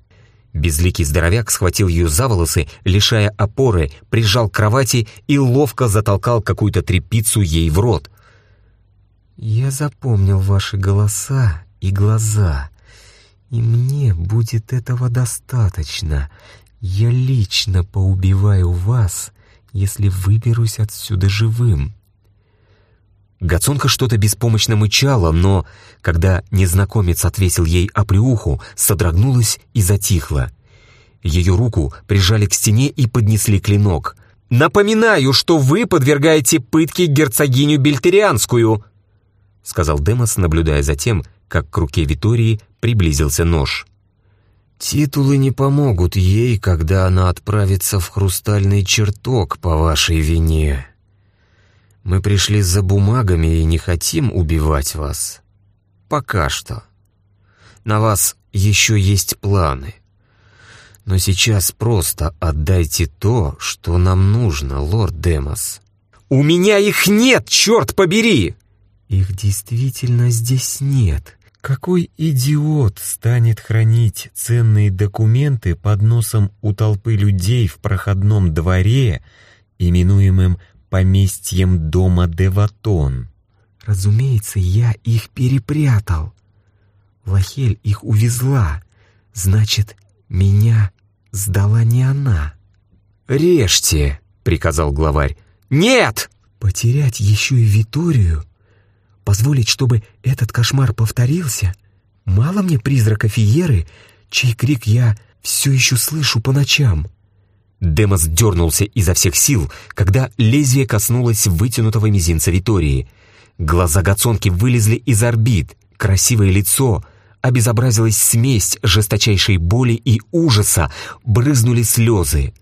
Безликий здоровяк схватил ее за волосы, лишая опоры, прижал к кровати и ловко затолкал какую-то трепицу ей в рот. «Я запомнил ваши голоса и глаза, и мне будет этого достаточно. Я лично поубиваю вас если выберусь отсюда живым. Гацонка что-то беспомощно мычала, но, когда незнакомец отвесил ей оплеуху, содрогнулась и затихла. Ее руку прижали к стене и поднесли клинок. «Напоминаю, что вы подвергаете пытке герцогиню Бельтерианскую», сказал Демос, наблюдая за тем, как к руке Витории приблизился нож. Титулы не помогут ей, когда она отправится в хрустальный чертог по вашей вине. Мы пришли за бумагами и не хотим убивать вас. Пока что. На вас еще есть планы. Но сейчас просто отдайте то, что нам нужно, лорд Демос. «У меня их нет, черт побери!» «Их действительно здесь нет», какой идиот станет хранить ценные документы под носом у толпы людей в проходном дворе, именуемым поместьем дома Деватон? Разумеется, я их перепрятал. Лахель их увезла. Значит, меня сдала не она. «Режьте!» — приказал главарь. «Нет!» «Потерять еще и Виторию Позволить, чтобы этот кошмар повторился? Мало мне призрака Фиеры, чей крик я все еще слышу по ночам. Демос дернулся изо всех сил, когда лезвие коснулось вытянутого мизинца Витории. Глаза Гацонки вылезли из орбит, красивое лицо обезобразилась смесь жесточайшей боли и ужаса, брызнули слезы.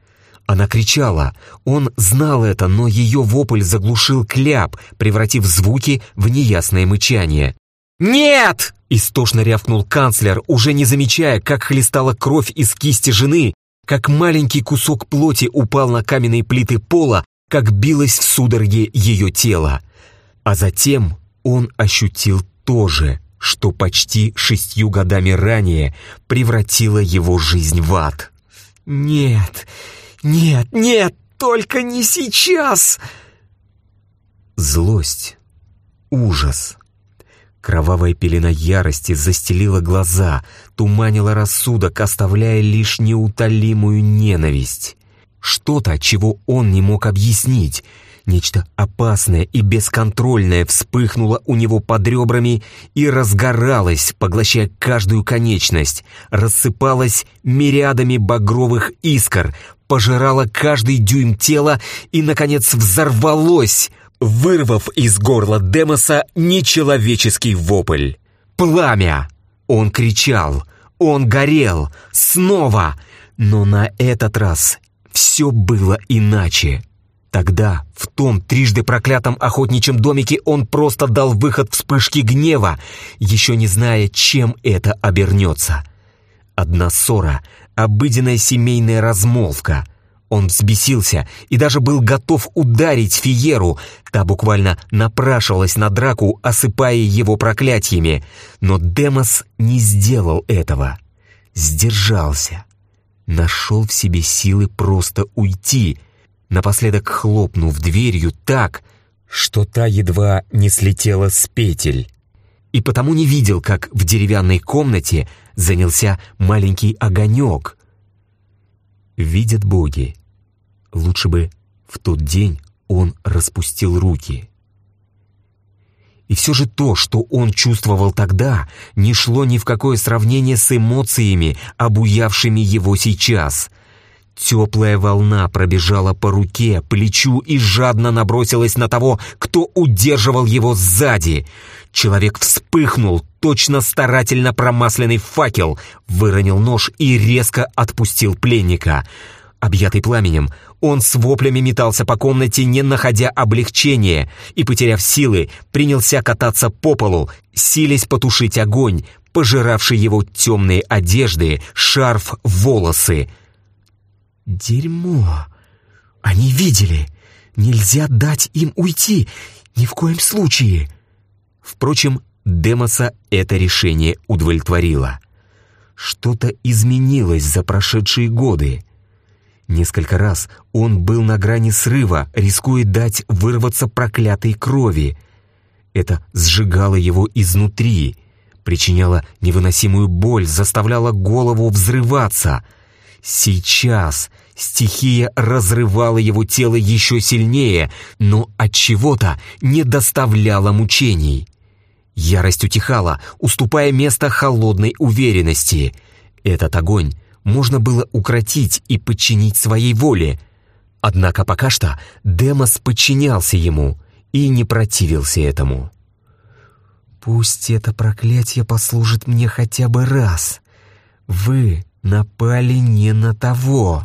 Она кричала. Он знал это, но ее вопль заглушил кляп, превратив звуки в неясное мычание. «Нет!» — истошно рявкнул канцлер, уже не замечая, как хлестала кровь из кисти жены, как маленький кусок плоти упал на каменные плиты пола, как билось в судороге ее тело. А затем он ощутил то же, что почти шестью годами ранее превратило его жизнь в ад. «Нет, нет, нет, только не сейчас!» Злость, ужас. Кровавая пелена ярости застелила глаза, туманила рассудок, оставляя лишь неутолимую ненависть. Что-то, чего он не мог объяснить — Нечто опасное и бесконтрольное вспыхнуло у него под ребрами и разгоралось, поглощая каждую конечность, рассыпалось мириадами багровых искр, пожирало каждый дюйм тела и, наконец, взорвалось, вырвав из горла Демоса нечеловеческий вопль. «Пламя!» Он кричал, он горел, снова, но на этот раз все было иначе. Тогда, в том трижды проклятом охотничьем домике, он просто дал выход вспышки гнева, еще не зная, чем это обернется. Одна ссора, обыденная семейная размолвка. Он взбесился и даже был готов ударить Фиеру, та буквально напрашивалась на драку, осыпая его проклятиями. Но Демос не сделал этого. Сдержался. Нашел в себе силы просто уйти — напоследок хлопнув дверью так, что та едва не слетела с петель. И потому не видел, как в деревянной комнате занялся маленький огонек. Видят боги. Лучше бы в тот день он распустил руки. И все же то, что он чувствовал тогда, не шло ни в какое сравнение с эмоциями, обуявшими его сейчас. Теплая волна пробежала по руке, плечу и жадно набросилась на того, кто удерживал его сзади. Человек вспыхнул, точно старательно промасленный факел, выронил нож и резко отпустил пленника. Объятый пламенем, он с воплями метался по комнате, не находя облегчения, и, потеряв силы, принялся кататься по полу, силясь потушить огонь, пожиравший его темные одежды, шарф, волосы — Дерьмо! Они видели! Нельзя дать им уйти! Ни в коем случае! Впрочем, Демоса это решение удовлетворило. Что-то изменилось за прошедшие годы. Несколько раз он был на грани срыва, рискуя дать вырваться проклятой крови. Это сжигало его изнутри, причиняло невыносимую боль, заставляло голову взрываться — Сейчас стихия разрывала его тело еще сильнее, но от чего-то не доставляла мучений. Ярость утихала, уступая место холодной уверенности. Этот огонь можно было укротить и подчинить своей воле. Однако пока что Демос подчинялся ему и не противился этому. «Пусть это проклятие послужит мне хотя бы раз. Вы напали не на того.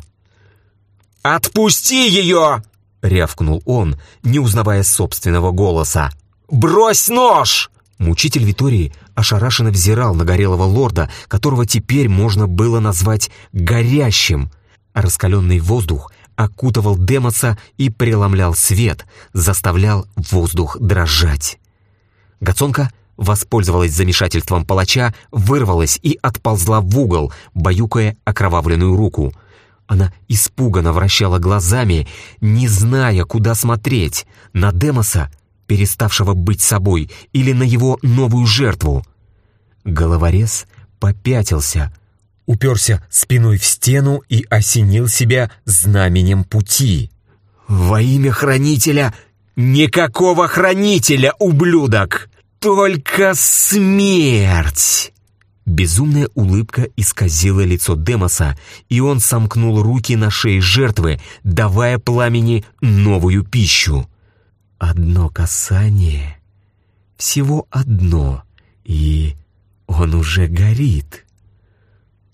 «Отпусти ее!» — рявкнул он, не узнавая собственного голоса. «Брось нож!» Мучитель Витории ошарашенно взирал на горелого лорда, которого теперь можно было назвать «горящим». раскаленный воздух окутывал Демоса и преломлял свет, заставлял воздух дрожать. Гацонка — воспользовалась замешательством палача, вырвалась и отползла в угол, баюкая окровавленную руку. Она испуганно вращала глазами, не зная, куда смотреть, на Демоса, переставшего быть собой, или на его новую жертву. Головорез попятился, уперся спиной в стену и осенил себя знаменем пути. «Во имя Хранителя...» «Никакого Хранителя, ублюдок!» только смерть!» Безумная улыбка исказила лицо Демоса, и он сомкнул руки на шее жертвы, давая пламени новую пищу. Одно касание, всего одно, и он уже горит.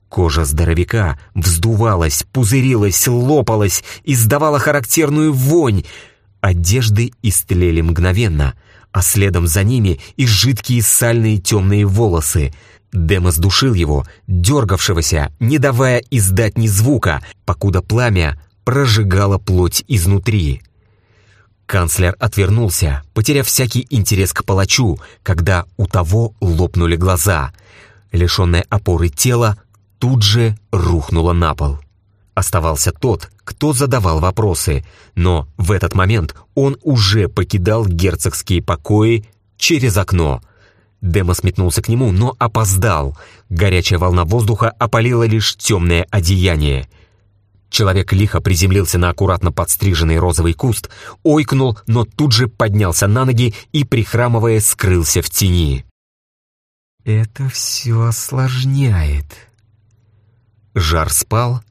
Кожа здоровяка вздувалась, пузырилась, лопалась, издавала характерную вонь. Одежды истлели мгновенно, а следом за ними и жидкие сальные темные волосы. Демос душил его, дергавшегося, не давая издать ни звука, покуда пламя прожигало плоть изнутри. Канцлер отвернулся, потеряв всякий интерес к палачу, когда у того лопнули глаза. Лишенное опоры тело тут же рухнуло на пол. Оставался тот, кто задавал вопросы, но в этот момент он уже покидал герцогские покои через окно. Демос метнулся к нему, но опоздал. Горячая волна воздуха опалила лишь темное одеяние. Человек лихо приземлился на аккуратно подстриженный розовый куст, ойкнул, но тут же поднялся на ноги и, прихрамывая, скрылся в тени. «Это все осложняет». Жар спал,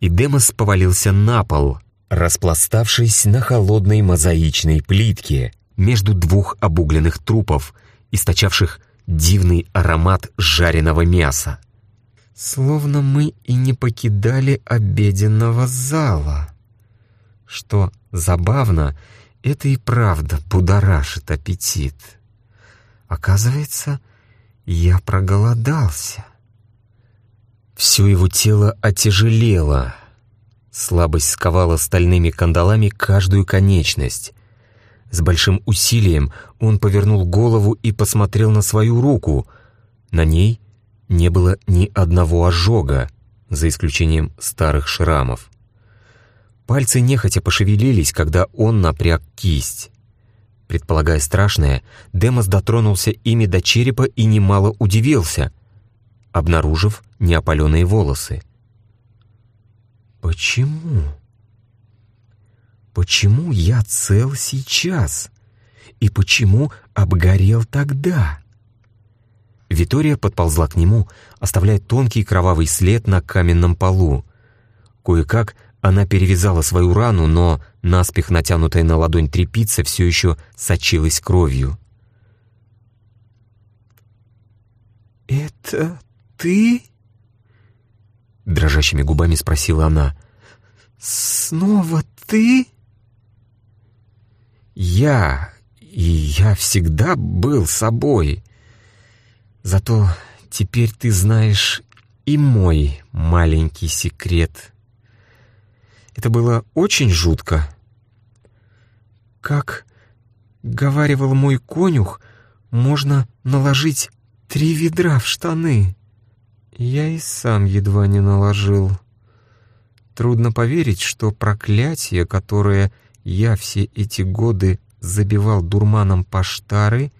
и Демос повалился на пол, распластавшись на холодной мозаичной плитке между двух обугленных трупов, источавших дивный аромат жареного мяса. Словно мы и не покидали обеденного зала. Что забавно, это и правда будоражит аппетит. Оказывается, я проголодался. Все его тело отяжелело. Слабость сковала стальными кандалами каждую конечность. С большим усилием он повернул голову и посмотрел на свою руку. На ней не было ни одного ожога, за исключением старых шрамов. Пальцы нехотя пошевелились, когда он напряг кисть. Предполагая страшное, Демос дотронулся ими до черепа и немало удивился, обнаружив неопаленные волосы. «Почему? Почему я цел сейчас? И почему обгорел тогда?» Витория подползла к нему, оставляя тонкий кровавый след на каменном полу. Кое-как она перевязала свою рану, но наспех натянутая на ладонь тряпица все еще сочилась кровью. «Это ты?» Дрожащими губами спросила она. «Снова ты?» «Я... и я всегда был собой. Зато теперь ты знаешь и мой маленький секрет. Это было очень жутко. Как говаривал мой конюх, можно наложить три ведра в штаны. Я и сам едва не наложил. Трудно поверить, что проклятие, которое я все эти годы забивал дурманом поштары,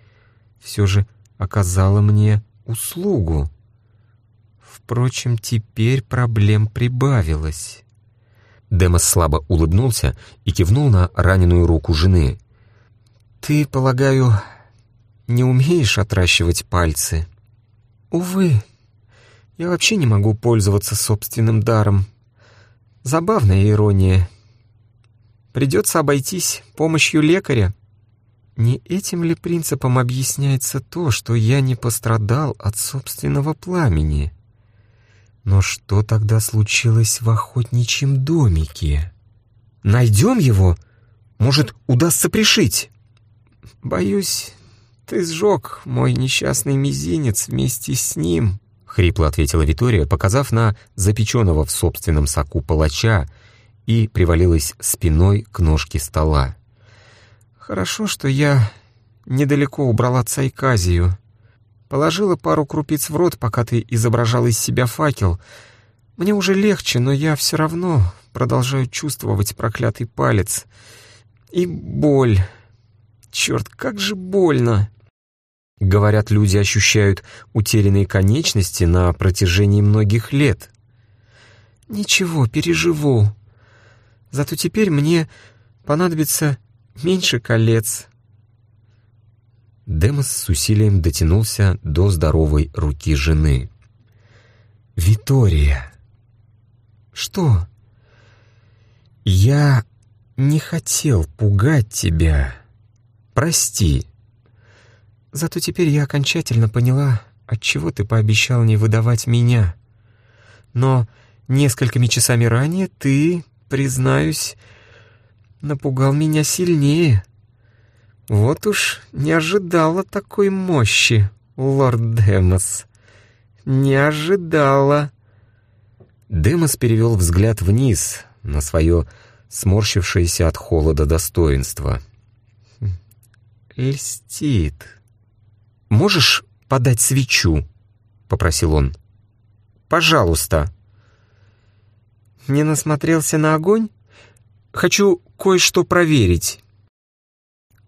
все же оказала мне услугу. Впрочем, теперь проблем прибавилось. Демос слабо улыбнулся и кивнул на раненую руку жены. «Ты, полагаю, не умеешь отращивать пальцы?» «Увы, я вообще не могу пользоваться собственным даром. Забавная ирония. Придется обойтись помощью лекаря». Не этим ли принципом объясняется то, что я не пострадал от собственного пламени? Но что тогда случилось в охотничьем домике? Найдем его? Может, удастся пришить? Боюсь, ты сжег мой несчастный мизинец вместе с ним, — хрипло ответила Витория, показав на запеченного в собственном соку палача и привалилась спиной к ножке стола. Хорошо, что я недалеко убрала цайказию. Положила пару крупиц в рот, пока ты изображал из себя факел. Мне уже легче, но я все равно продолжаю чувствовать проклятый палец. И боль. Черт, как же больно. Говорят, люди ощущают утерянные конечности на протяжении многих лет. Ничего, переживу. Зато теперь мне понадобится меньше колец». Демос с усилием дотянулся до здоровой руки жены. «Витория!» «Что?» «Я не хотел пугать тебя. Прости. Зато теперь я окончательно поняла, отчего ты пообещал не выдавать меня. Но несколькими часами ранее ты, признаюсь, напугал меня сильнее. Вот уж не ожидала такой мощи, лорд Демос. Не ожидала. Демос перевел взгляд вниз на свое сморщившееся от холода достоинство. «Льстит. Можешь подать свечу?» — попросил он. «Пожалуйста». «Не насмотрелся на огонь? Хочу кое-что проверить».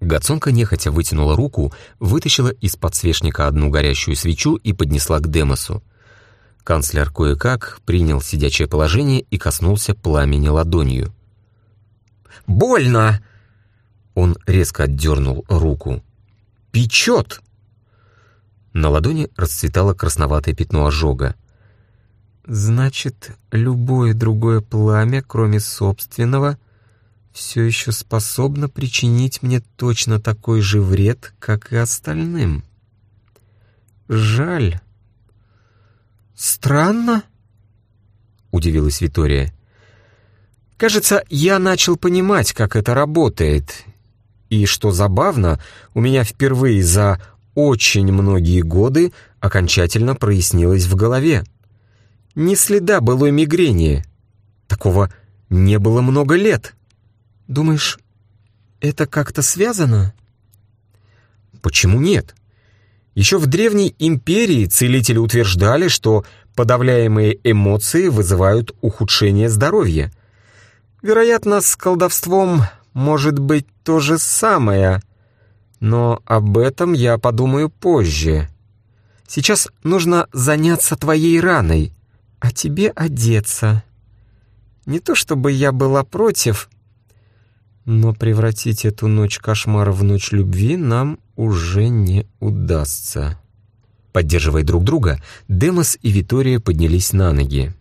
Гацонка нехотя вытянула руку, вытащила из подсвечника одну горящую свечу и поднесла к Демосу. Канцлер кое-как принял сидячее положение и коснулся пламени ладонью. «Больно!» Он резко отдернул руку. «Печет!» На ладони расцветало красноватое пятно ожога. «Значит, любое другое пламя, кроме собственного, все еще способно причинить мне точно такой же вред, как и остальным. Жаль. Странно?» — удивилась Витория. «Кажется, я начал понимать, как это работает. И, что забавно, у меня впервые за очень многие годы окончательно прояснилось в голове. Ни следа былой мигрени. Такого не было много лет. Думаешь, это как-то связано? Почему нет? Еще в Древней Империи целители утверждали, что подавляемые эмоции вызывают ухудшение здоровья. Вероятно, с колдовством может быть то же самое — но об этом я подумаю позже. Сейчас нужно заняться твоей раной, а тебе одеться. Не то чтобы я была против, но превратить эту ночь кошмара в ночь любви нам уже не удастся». Поддерживая друг друга, Демос и Витория поднялись на ноги.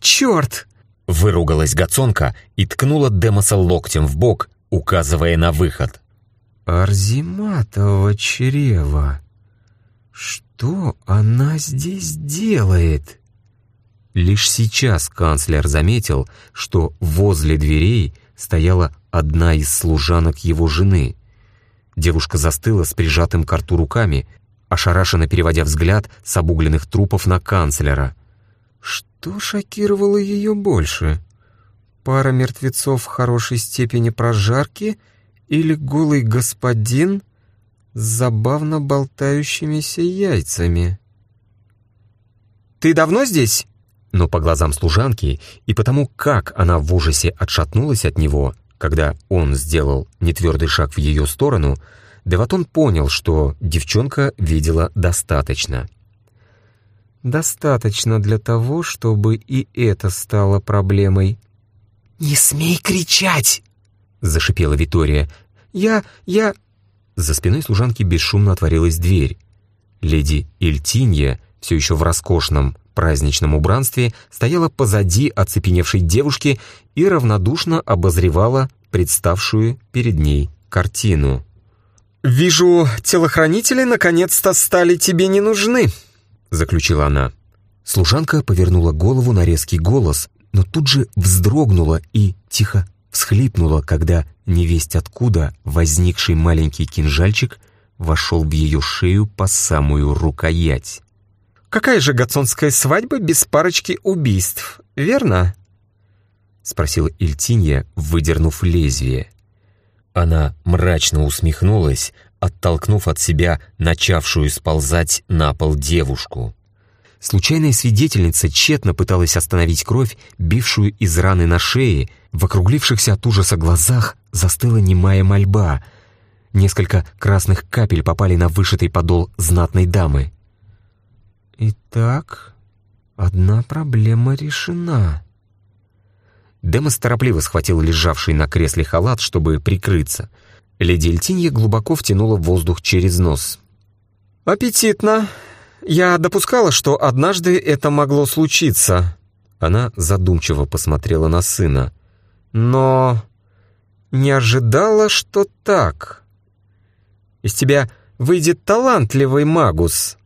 «Черт!» — выругалась Гацонка и ткнула Демоса локтем в бок, указывая на выход. Арзиматова чрева. Что она здесь делает? Лишь сейчас канцлер заметил, что возле дверей стояла одна из служанок его жены. Девушка застыла с прижатым к рту руками, ошарашенно переводя взгляд с обугленных трупов на канцлера. Что шокировало ее больше? Пара мертвецов в хорошей степени прожарки — или голый господин с забавно болтающимися яйцами. «Ты давно здесь?» Но по глазам служанки и потому, как она в ужасе отшатнулась от него, когда он сделал нетвердый шаг в ее сторону, Деватон понял, что девчонка видела достаточно. «Достаточно для того, чтобы и это стало проблемой». «Не смей кричать!» — зашипела Витория. «Я... я...» За спиной служанки бесшумно отворилась дверь. Леди Ильтинья, все еще в роскошном праздничном убранстве, стояла позади оцепеневшей девушки и равнодушно обозревала представшую перед ней картину. «Вижу, телохранители наконец-то стали тебе не нужны», — заключила она. Служанка повернула голову на резкий голос, но тут же вздрогнула и тихо всхлипнула, когда невесть откуда возникший маленький кинжальчик вошел в ее шею по самую рукоять. «Какая же гацонская свадьба без парочки убийств, верно?» — спросила Ильтинья, выдернув лезвие. Она мрачно усмехнулась, оттолкнув от себя начавшую сползать на пол девушку. Случайная свидетельница тщетно пыталась остановить кровь, бившую из раны на шее, в округлившихся от ужаса глазах застыла немая мольба. Несколько красных капель попали на вышитый подол знатной дамы. «Итак, одна проблема решена». Демос торопливо схватил лежавший на кресле халат, чтобы прикрыться. Леди Эльтинья глубоко втянула воздух через нос. «Аппетитно. Я допускала, что однажды это могло случиться». Она задумчиво посмотрела на сына. «Но не ожидала, что так. Из тебя выйдет талантливый магус».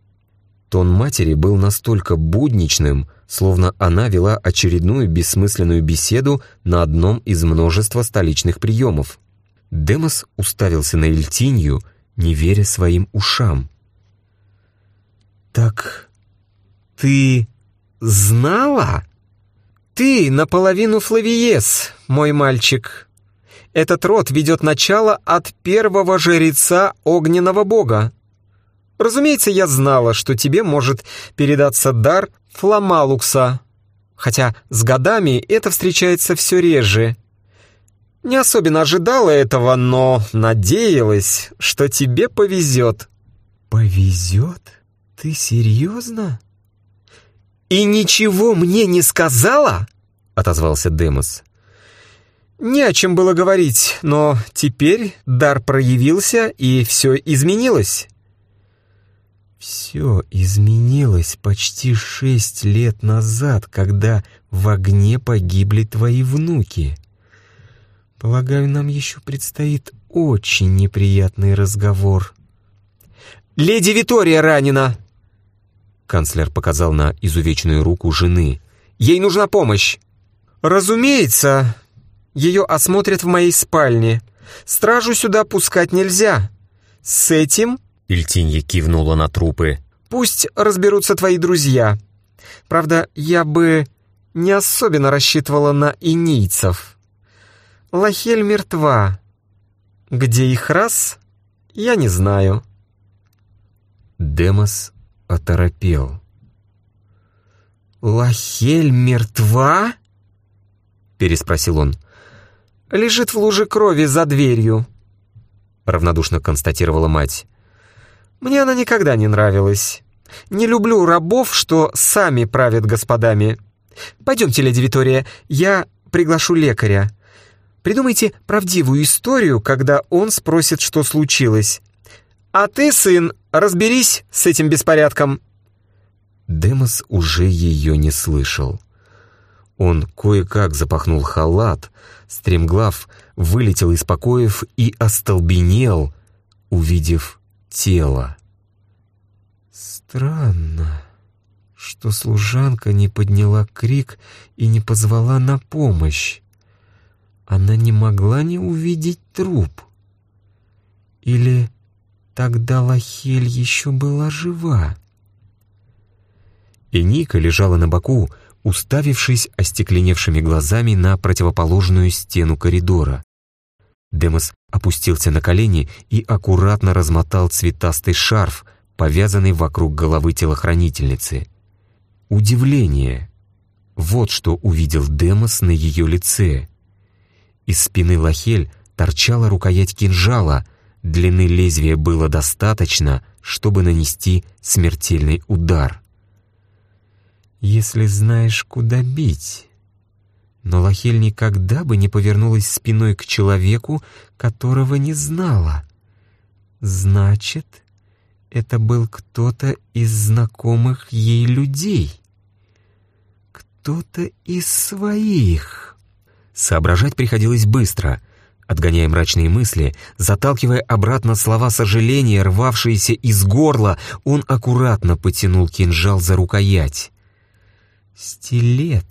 Тон матери был настолько будничным, словно она вела очередную бессмысленную беседу на одном из множества столичных приемов. Демос уставился на Эльтинью, не веря своим ушам. «Так ты знала? Ты наполовину флавиес, мой мальчик. Этот род ведет начало от первого жреца огненного бога. Разумеется, я знала, что тебе может передаться дар фламалукса, хотя с годами это встречается все реже. Не особенно ожидала этого, но надеялась, что тебе повезет». «Повезет? Ты серьезно?» «И ничего мне не сказала?» — отозвался Демос. «Не о чем было говорить, но теперь дар проявился, и все изменилось». «Все изменилось почти шесть лет назад, когда в огне погибли твои внуки. Полагаю, нам еще предстоит очень неприятный разговор». «Леди Витория ранена!» Канцлер показал на изувеченную руку жены. «Ей нужна помощь!» «Разумеется, ее осмотрят в моей спальне. Стражу сюда пускать нельзя. С этим...» Ильтинья кивнула на трупы. «Пусть разберутся твои друзья. Правда, я бы не особенно рассчитывала на инийцев. Лахель мертва. Где их раз, я не знаю». Демос оторопел. «Лахель мертва?» — переспросил он. «Лежит в луже крови за дверью», — равнодушно констатировала мать. «Мне она никогда не нравилась. Не люблю рабов, что сами правят господами. Пойдемте, леди Витория, я приглашу лекаря. Придумайте правдивую историю, когда он спросит, что случилось. А ты, сын, разберись с этим беспорядком». Демос уже ее не слышал. Он кое-как запахнул халат, стремглав вылетел из покоев и остолбенел, увидев тело. Странно, что служанка не подняла крик и не позвала на помощь. Она не могла не увидеть труп. Или тогда Лахель еще была жива? И Ника лежала на боку, уставившись остекленевшими глазами на противоположную стену коридора. Демос опустился на колени и аккуратно размотал цветастый шарф, повязанный вокруг головы телохранительницы. Удивление. Вот что увидел Демос на ее лице. Из спины Лахель торчала рукоять кинжала, длины лезвия было достаточно, чтобы нанести смертельный удар. «Если знаешь, куда бить...» Но Лахель никогда бы не повернулась спиной к человеку, которого не знала. Значит, это был кто-то из знакомых ей людей. Кто-то из своих. Соображать приходилось быстро, отгоняя мрачные мысли, заталкивая обратно слова сожаления, рвавшиеся из горла, он аккуратно потянул кинжал за рукоять. «Стилет»,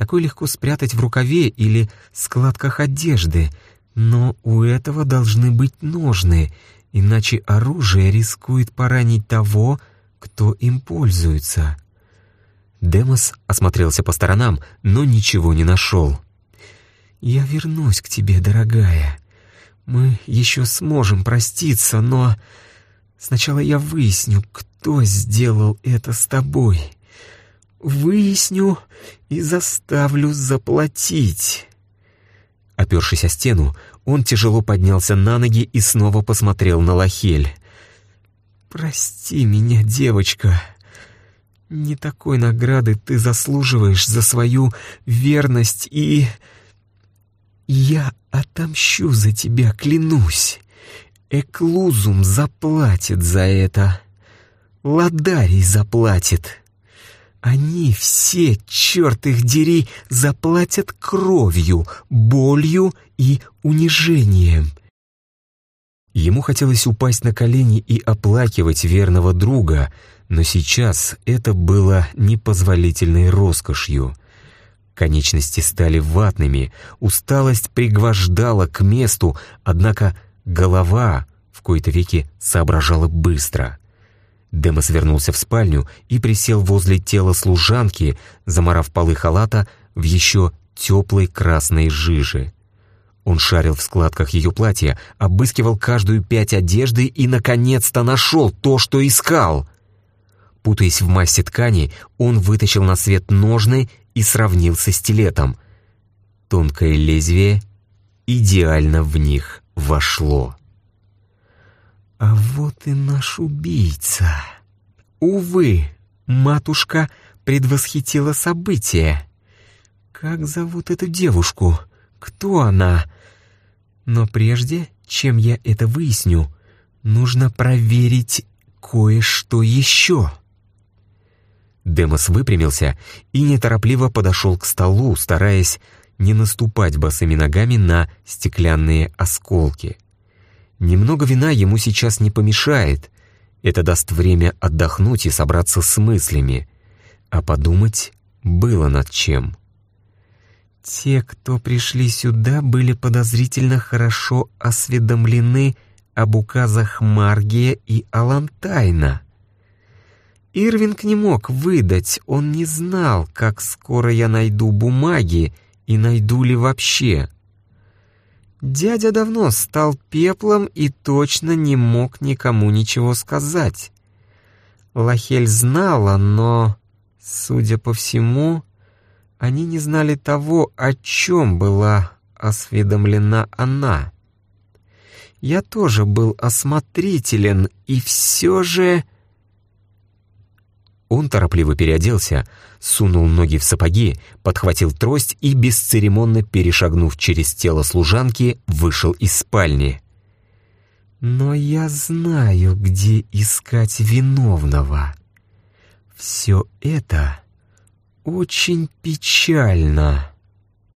такой легко спрятать в рукаве или складках одежды, но у этого должны быть ножны, иначе оружие рискует поранить того, кто им пользуется. Демос осмотрелся по сторонам, но ничего не нашел. «Я вернусь к тебе, дорогая. Мы еще сможем проститься, но сначала я выясню, кто сделал это с тобой». Выясню и заставлю заплатить. Опершись о стену, он тяжело поднялся на ноги и снова посмотрел на Лахель. «Прости меня, девочка. Не такой награды ты заслуживаешь за свою верность и... Я отомщу за тебя, клянусь. Эклузум заплатит за это. Ладарий заплатит». Они все, черт их дери, заплатят кровью, болью и унижением. Ему хотелось упасть на колени и оплакивать верного друга, но сейчас это было непозволительной роскошью. Конечности стали ватными, усталость пригвождала к месту, однако голова в кои-то веки соображала быстро. Демос вернулся в спальню и присел возле тела служанки, заморав полы халата в еще теплой красной жиже. Он шарил в складках ее платья, обыскивал каждую пять одежды и, наконец-то, нашел то, что искал. Путаясь в массе ткани, он вытащил на свет ножны и сравнил со стилетом. Тонкое лезвие идеально в них вошло. А вот и наш убийца. Увы, матушка предвосхитила события. Как зовут эту девушку? Кто она? Но прежде, чем я это выясню, нужно проверить кое-что еще. Демос выпрямился и неторопливо подошел к столу, стараясь не наступать босыми ногами на стеклянные осколки. Немного вина ему сейчас не помешает. Это даст время отдохнуть и собраться с мыслями. А подумать было над чем. Те, кто пришли сюда, были подозрительно хорошо осведомлены об указах Маргия и Алантайна. Ирвинг не мог выдать, он не знал, как скоро я найду бумаги и найду ли вообще. Дядя давно стал пеплом и точно не мог никому ничего сказать. Лахель знала, но, судя по всему, они не знали того, о чем была осведомлена она. Я тоже был осмотрителен, и все же... Он торопливо переоделся, сунул ноги в сапоги, подхватил трость и, бесцеремонно перешагнув через тело служанки, вышел из спальни. «Но я знаю, где искать виновного. Все это очень печально».